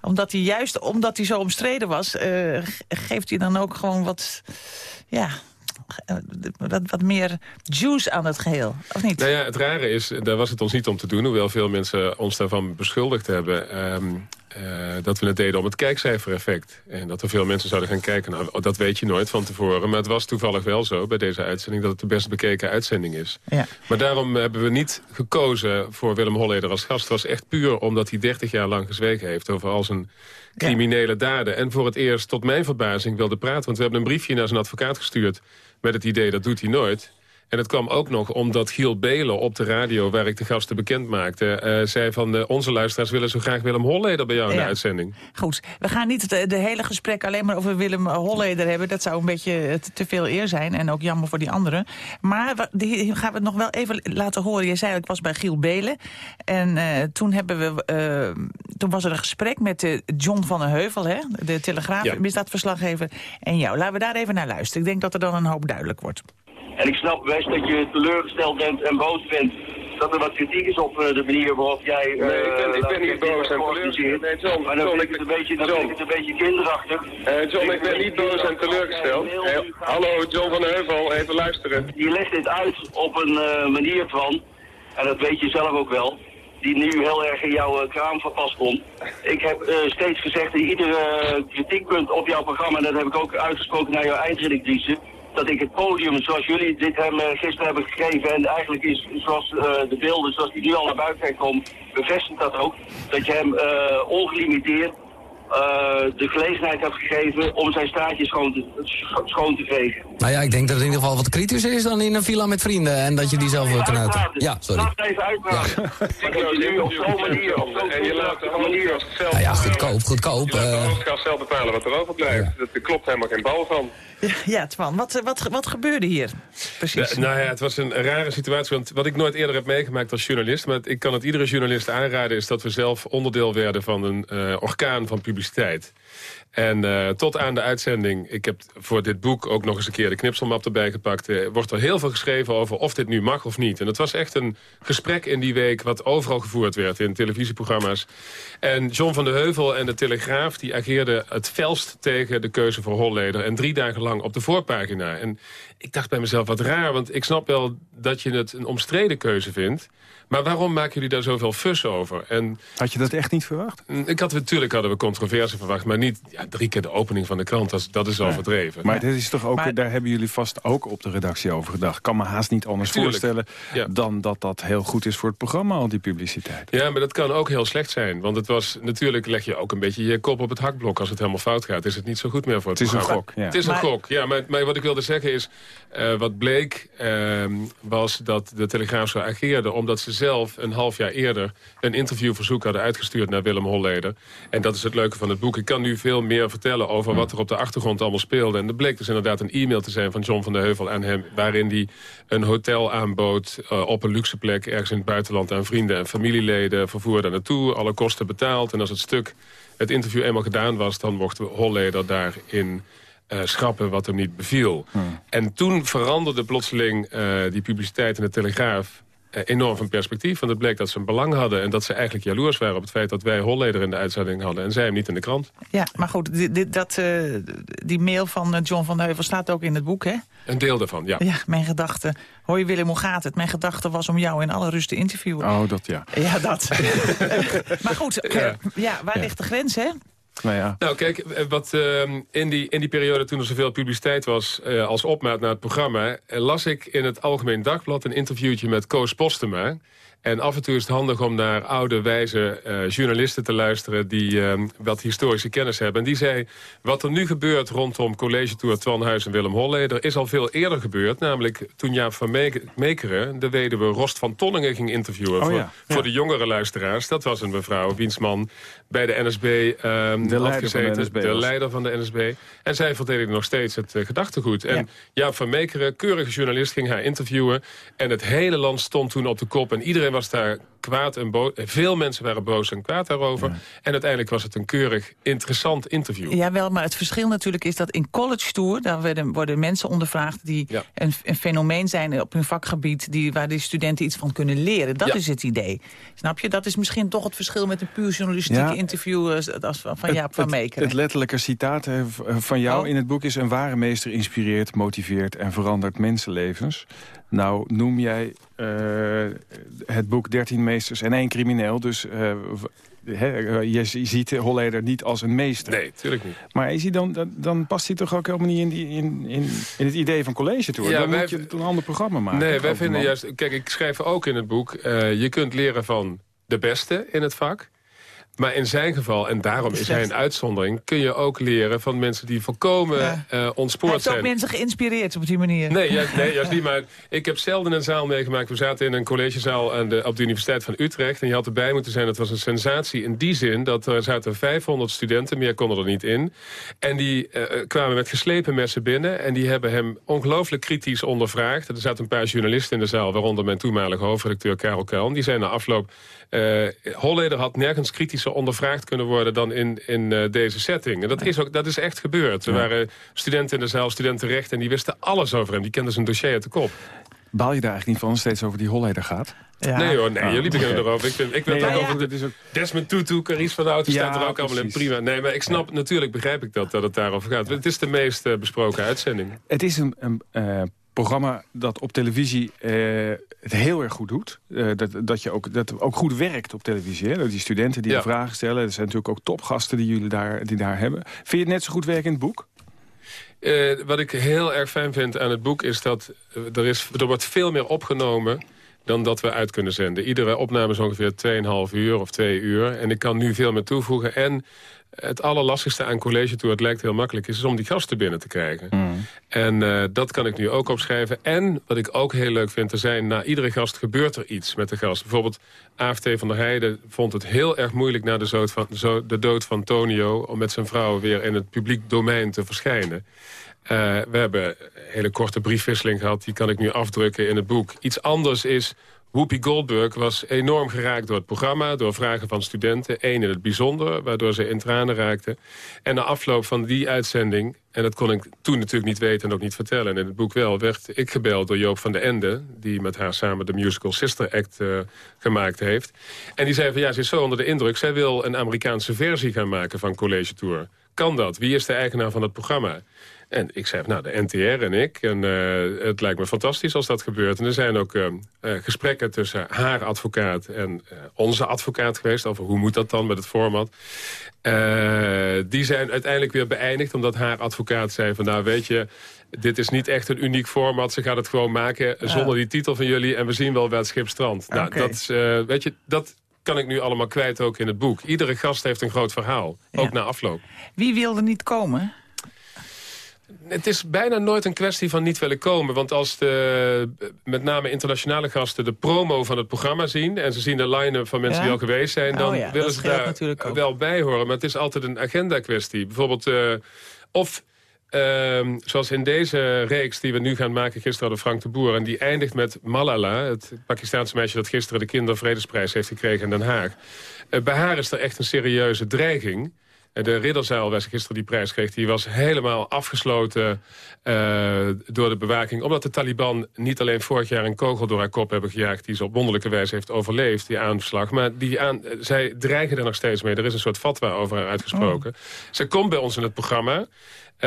Omdat hij juist, omdat hij zo omstreden was... eh, ge- geeft hij dan ook gewoon wat... Ja, wat, wat meer juice aan het geheel, of niet? Nou ja, het rare is, daar was het ons niet om te doen... hoewel veel mensen ons daarvan beschuldigd hebben... ehm, eh, dat we het deden om het kijkcijfereffect. En dat er veel mensen zouden gaan kijken. Nou, dat weet je nooit van tevoren. Maar het was toevallig wel zo bij deze uitzending... dat het de best bekeken uitzending is. Ja. Maar daarom hebben we niet gekozen voor Willem Holleder als gast. Het was echt puur omdat hij 30 jaar lang gezwegen heeft... over al zijn criminele daden. En voor het eerst, tot mijn verbazing, wilde praten. Want we hebben een briefje naar zijn advocaat gestuurd... met het idee, dat doet hij nooit... En het kwam ook nog omdat Giel Belen op de radio... waar ik de gasten bekend maakte... eh, zei van eh, onze luisteraars willen zo graag Willem Holleder bij jou in Ja. de uitzending. Goed, we gaan niet het de hele gesprek alleen maar over Willem Holleder hebben. Dat zou een beetje eh, te- veel eer zijn en ook jammer voor die anderen. Maar die gaan we het nog wel even laten horen. Je zei, ik was bij Giel Belen. En eh, toen, hebben we, eh, toen was er een gesprek met eh, John van den Heuvel, hè, de Telegraaf, Ja. misdaadverslaggever, en jou. Laten we daar even naar luisteren. Ik denk dat er dan een hoop duidelijk wordt. En ik snap best dat je teleurgesteld bent en boos bent. Dat er wat kritiek is op eh, de manier waarop jij... eh, Nee, ik ben- ik ben niet boos en teleurgesteld. Nee, John, Maar dan John, vind ik het een beetje, dan John. het een beetje kinderachtig. Eh, John, ik ben niet boos en teleurgesteld. Eh, hallo, John van den Heuvel, even luisteren. Je legt dit uit op een eh, manier, Twan, en dat weet je zelf ook wel, die nu heel erg in jouw eh, kraam van pas komt. Ik heb eh, steeds gezegd in ieder eh, kritiekpunt op jouw programma, en dat heb ik ook uitgesproken naar jouw eindredactrice, dat ik het podium zoals jullie dit hem eh, gisteren hebben gegeven, en eigenlijk is zoals eh, de beelden zoals die nu al naar buiten komen, bevestigt dat ook, dat je hem eh, ongelimiteerd de gelegenheid hebt gegeven om zijn straatje schoon te, scho- schoon te vegen. Nou ja, ik denk dat het in ieder geval wat kritischer is dan in een villa met vrienden. En dat je die zelf wil kunnen uiten. Ja, sorry. Laat het even uitpraten. Maar dat je nu op zo'n manier, op zo'n En je laat de manier... Nou ja, goedkoop, goedkoop. Je laat de eh. zelf bepalen wat er overblijft. Dat- Er klopt helemaal geen bal van. Ja, Twan, wat, eh, wat, wat gebeurde hier precies? Ja, nou ja, het was een rare situatie. Want wat ik nooit eerder heb meegemaakt als journalist... maar ik kan het iedere journalist aanraden... is dat we zelf onderdeel werden van een eh, orkaan van publiciteit. En eh, tot aan de uitzending, ik heb voor dit boek ook nog eens een keer de knipselmap erbij gepakt. eh, wordt er heel veel geschreven over of dit nu mag of niet. En het was echt een gesprek in die week wat overal gevoerd werd in televisieprogramma's. En John van de Heuvel en de Telegraaf die ageerden het felst tegen de keuze voor Holleder. En drie dagen lang op de voorpagina. En ik dacht bij mezelf, wat raar, want ik snap wel dat je het een omstreden keuze vindt. Maar waarom maken jullie daar zoveel fuss over? En Had je dat echt niet verwacht? ik had, natuurlijk hadden we controverse verwacht, maar niet ja, drie keer de opening van de krant. Dat is, dat is al verdreven. Maar dit is toch ook, Maar- daar hebben jullie vast ook op de redactie over gedacht. Ik kan me haast niet anders Tuurlijk. voorstellen Ja. dan dat dat heel goed is voor het programma, al die publiciteit. Ja, maar dat kan ook heel slecht zijn. Want het was, natuurlijk leg je ook een beetje je kop op het hakblok. Als het helemaal fout gaat, is het niet zo goed meer voor het, Het is een programma. gok, ja. Het is een Maar- gok, ja. Maar, maar wat ik wilde zeggen is... eh, wat bleek ehm, was dat de Telegraaf zo ageerde... omdat ze zelf een half jaar eerder een interviewverzoek hadden uitgestuurd naar Willem Holleder. En dat is het leuke van het boek. Ik kan nu veel meer vertellen over wat er op de achtergrond allemaal speelde. En er bleek dus inderdaad een e-mail te zijn van John van der Heuvel aan hem... waarin hij een hotel aanbood eh, op een luxe plek ergens in het buitenland... aan vrienden en familieleden, vervoer daar naartoe, alle kosten betaald. En als het stuk, het interview eenmaal gedaan was... dan mocht Holleder daarin eh, schrappen wat hem niet beviel. En toen veranderde plotseling eh, die publiciteit in de Telegraaf enorm van perspectief. Want het bleek dat ze een belang hadden... en dat ze eigenlijk jaloers waren op het feit dat wij Holleder in de uitzending hadden... en zij hem niet in de krant. Ja, maar goed, dit, dit- dat, eh, die mail van eh, John van Heuvel staat ook in het boek, hè? Een deel daarvan, ja. Ja, mijn gedachte. Hoi Willem, hoe gaat het? Mijn gedachte was om jou in alle rust te interviewen. Oh, dat ja. Ja, dat. maar goed, eh, Ja. ja, waar Ja. ligt de grens, hè? Nou ja. Nou, kijk, eh, wat, ehm, in, die, in die periode toen er zoveel publiciteit was eh, als opmaat naar het programma... eh, las ik in het Algemeen Dagblad een interviewtje met Koos Postema. En af en toe is het handig om naar oude, wijze eh, journalisten te luisteren... die ehm, wat historische kennis hebben. En die zei, wat er nu gebeurt rondom College Tour Twan Huis en Willem Holleder... is al veel eerder gebeurd, namelijk toen Jaap van Meek- Mekeren... de weduwe Rost van Tonningen ging interviewen Oh voor, ja, ja. de jongere luisteraars. Dat was een mevrouw, wiens man bij de NSB ehm De had van de. NSB de leider van de NSB. En zij verdedigde nog steeds het eh, gedachtegoed. En Jaap van Meekeren, keurige journalist, ging haar interviewen. En het hele land stond toen op de kop. En iedereen was daar kwaad en boos. Veel mensen waren boos en kwaad daarover. En uiteindelijk was het een keurig, interessant interview. Jawel, maar het verschil natuurlijk is dat in college tour... daar worden, worden mensen ondervraagd die een, een fenomeen zijn op hun vakgebied... Die, waar die studenten iets van kunnen leren. Dat Ja. is het idee. Snap je? Dat is misschien toch het verschil met een puur journalistieke Ja. interview... eh, als van Jaap van het, Meekeren. het letterlijke citaat eh, eh, van jou Oh. in het boek is... een ware meester inspireert, motiveert en verandert mensenlevens. Nou noem jij eh, het boek 13 meesters en één crimineel. Dus eh, je ziet Holleder niet als een meester. Nee, tuurlijk niet. Maar is hij dan, dan, past hij toch ook helemaal niet in, die, in, in, in het idee van college tour? Ja, dan wij- moet je een ander programma maken. Nee, wij vinden juist... Kijk, ik schrijf ook in het boek... eh, je kunt leren van de beste in het vak. Maar in zijn geval, en daarom is hij een uitzondering... kun je ook leren van mensen die volkomen Ja. eh, Hij ontspoord heeft ook zijn. mensen geïnspireerd op die manier. Nee, juist, nee, juist niet. Maar ik heb zelden een zaal meegemaakt. We zaten in een collegezaal aan de, op de Universiteit van Utrecht. En je had erbij moeten zijn. Het was een sensatie in die zin dat er zaten 500 studenten. Meer konden er niet in. En die eh, kwamen met geslepen messen binnen. En die hebben hem ongelooflijk kritisch ondervraagd. Er zaten een paar journalisten in de zaal. Waaronder mijn toenmalige hoofdredacteur Karel Kuil. Die zei na afloop... eh Holleder had nergens ondervraagd kunnen worden... dan in, in eh, deze setting. En dat is, ook, dat is echt gebeurd. Er waren studenten in de zaal, studenten recht... en die wisten alles over hem. Die kenden zijn dossier uit de kop. Baal je daar eigenlijk niet van als het steeds over die Holleder gaat? Nee hoor, nee, Oh, jullie beginnen erover. Ik, vind, ik wil Nee, het ook ja, over ja. de, Desmond Tutu, Carice van Houten Ja, staat er ook allemaal in. Prima. Nee, maar ik snap, natuurlijk begrijp ik dat, dat het daarover gaat. Het is de meest eh, besproken uitzending. Het is een, een eh, programma dat op televisie eh, het heel erg goed doet. Eh, dat, dat, je ook, dat ook goed werkt op televisie. Hè? Dat die studenten die Ja. de vragen stellen. Er zijn natuurlijk ook topgasten die jullie daar, die daar hebben. Vind je het net zo goed werken in het boek? Eh, wat ik heel erg fijn vind aan het boek is dat er, is, er wordt veel meer opgenomen dan dat we uit kunnen zenden. Iedere opname is ongeveer 2,5 uur of 2 uur. En ik kan nu veel meer toevoegen. En het allerlastigste aan College Tour, het lijkt heel makkelijk... is, is om die gasten binnen te krijgen. En eh, dat kan ik nu ook opschrijven. En wat ik ook heel leuk vind, er zijn na iedere gast gebeurt er iets met de gast. Bijvoorbeeld AFT van der Heijden vond het heel erg moeilijk... na de, dood van, zo- de dood van Tonio om met zijn vrouw weer in het publiek domein te verschijnen. Eh, we hebben een hele korte briefwisseling gehad. Die kan ik nu afdrukken in het boek. Iets anders is... Whoopi Goldberg was enorm geraakt door het programma... door vragen van studenten, één in het bijzonder... waardoor ze in tranen raakte. En na afloop van die uitzending... en dat kon ik toen natuurlijk niet weten en ook niet vertellen... en in het boek wel, werd ik gebeld door Joop van den Ende... die met haar samen de musical Sister Act eh, gemaakt heeft. En die zei van ja, ze is zo onder de indruk... zij wil een Amerikaanse versie gaan maken van College Tour. Kan dat? Wie is de eigenaar van het programma? En ik zei, nou, de NTR en ik. En eh, het lijkt me fantastisch als dat gebeurt. En er zijn ook eh, eh, gesprekken tussen haar advocaat en onze advocaat geweest... over hoe moet dat dan met het format. Die zijn uiteindelijk weer beëindigd... omdat haar advocaat zei van, nou, weet je... dit is niet echt een uniek format. Ze gaat het gewoon maken zonder die titel van jullie... en we zien wel waar het schip. Nou, dat, is, weet je, dat kan ik nu allemaal kwijt ook in het boek. Iedere gast heeft een groot verhaal, ook na afloop. Wie wilde niet komen? Het is bijna nooit een kwestie van niet willen komen. Want als de, met name internationale gasten de promo van het programma zien... en ze zien de line-up van mensen Ja? die al geweest zijn... dan Oh ja, willen ze daar wel bij horen. Maar het is altijd een agenda kwestie. Bijvoorbeeld, eh, of... ehm, zoals in deze reeks die we nu gaan maken, gisteren hadden Frank de Boer... en die eindigt met Malala, het Pakistaanse meisje... dat gisteren de Kindervredesprijs heeft gekregen in Den Haag. Eh, bij haar is er echt een serieuze dreiging... Eh, De ridderzaal waar ze gisteren die prijs kreeg... die was helemaal afgesloten eh, door de bewaking. Omdat de Taliban niet alleen vorig jaar een kogel door haar kop hebben gejaagd... die ze op wonderlijke wijze heeft overleefd, die aanslag. Maar die aan, eh, zij dreigen er nog steeds mee. Er is een soort fatwa over haar uitgesproken. Ze komt bij ons in het programma...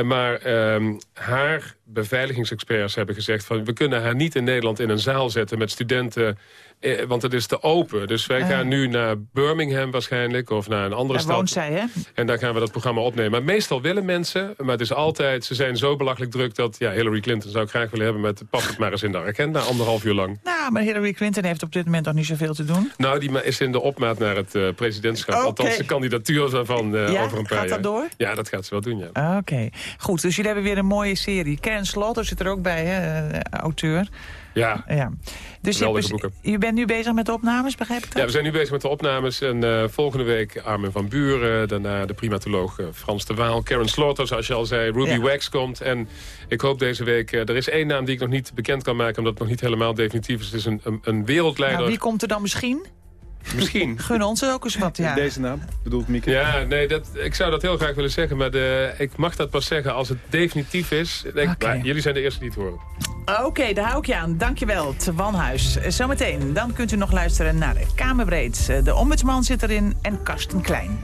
Maar ehm, haar beveiligingsexperts hebben gezegd... van we kunnen haar niet in Nederland in een zaal zetten met studenten... eh, want het is te open. Dus wij Ah. gaan nu naar Birmingham waarschijnlijk... of naar een andere Daar stad. woont zij, hè? En daar gaan we dat programma opnemen. Maar meestal willen mensen, maar het is altijd... ze zijn zo belachelijk druk dat ja, Hillary Clinton zou ik graag willen hebben... met pas het maar eens in de agenda, anderhalf uur lang. Nou, maar Hillary Clinton heeft op dit moment nog niet zoveel te doen. Nou, die is in de opmaat naar het eh, presidentschap. Althans, de kandidatuur daarvan eh, Ja? over een paar Gaat dat jaar. door? Ja, dat gaat ze wel doen, ja. Oké, goed. Dus jullie hebben weer een mooie serie. Karen Slaughter zit er ook bij, hè, eh, auteur. Ja, Ja. Dus je, boeken. je bent nu bezig met de opnames, begrijp ik dat? Ja, we zijn nu bezig met de opnames. En eh, volgende week Armin van Buren. Daarna de primatoloog eh, Frans de Waal. Karen Slaughter, zoals je al zei. Ruby Ja. Wax komt. En ik hoop deze week... eh, er is één naam die ik nog niet bekend kan maken... omdat het nog niet helemaal definitief is. Het is een, een, een wereldleider. Nou, wie komt er dan misschien? Misschien. Gun ons ook eens wat, ja. Deze naam bedoelt Mieke? Ja, nee, dat, ik zou dat heel graag willen zeggen. Maar de, ik mag dat pas zeggen als het definitief is. Ik, Oké. maar jullie zijn de eerste die het horen. Oké, daar hou ik je aan. Dankjewel, Twan Huis. Eh, Zometeen, dan kunt u nog luisteren naar de Kamerbreed. De ombudsman zit erin en Karsten Klein.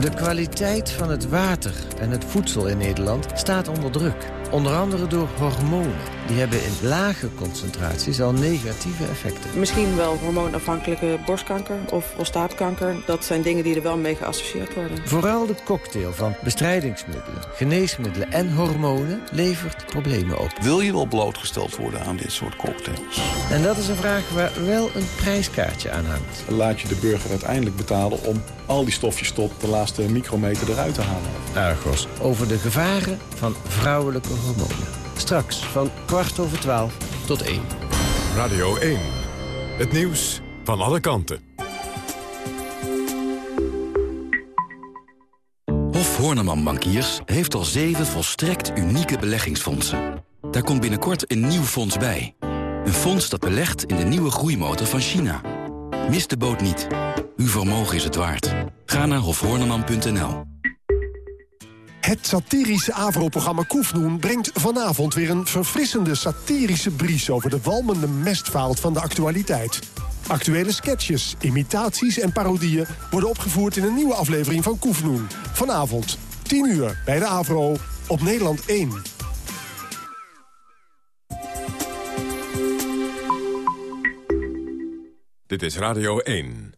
De kwaliteit van het water en het voedsel in Nederland staat onder druk. Onder andere door hormonen. Die hebben in lage concentraties al negatieve effecten. Misschien wel hormoonafhankelijke borstkanker of prostaatkanker. Dat zijn dingen die er wel mee geassocieerd worden. Vooral de cocktail van bestrijdingsmiddelen, geneesmiddelen en hormonen levert problemen op. Wil je wel blootgesteld worden aan dit soort cocktails? En dat is een vraag waar wel een prijskaartje aan hangt. Laat je de burger uiteindelijk betalen om al die stofjes tot de laatste micrometer eruit te halen. Argos, over de gevaren van vrouwelijke hormonen. Straks van kwart over twaalf tot één. Radio 1. Het nieuws van alle kanten. Hof Horneman Bankiers heeft al zeven volstrekt unieke beleggingsfondsen. Daar komt binnenkort een nieuw fonds bij. Een fonds dat belegt in de nieuwe groeimotor van China. Mis de boot niet. Uw vermogen is het waard. Ga naar hofhorneman.nl. Het satirische AVRO-programma Koefnoen brengt vanavond weer een verfrissende satirische bries over de walmende mestvaalt van de actualiteit. Actuele sketches, imitaties en parodieën worden opgevoerd in een nieuwe aflevering van Koefnoen. Vanavond, 10 uur, bij de AVRO, op Nederland 1. Dit is Radio 1.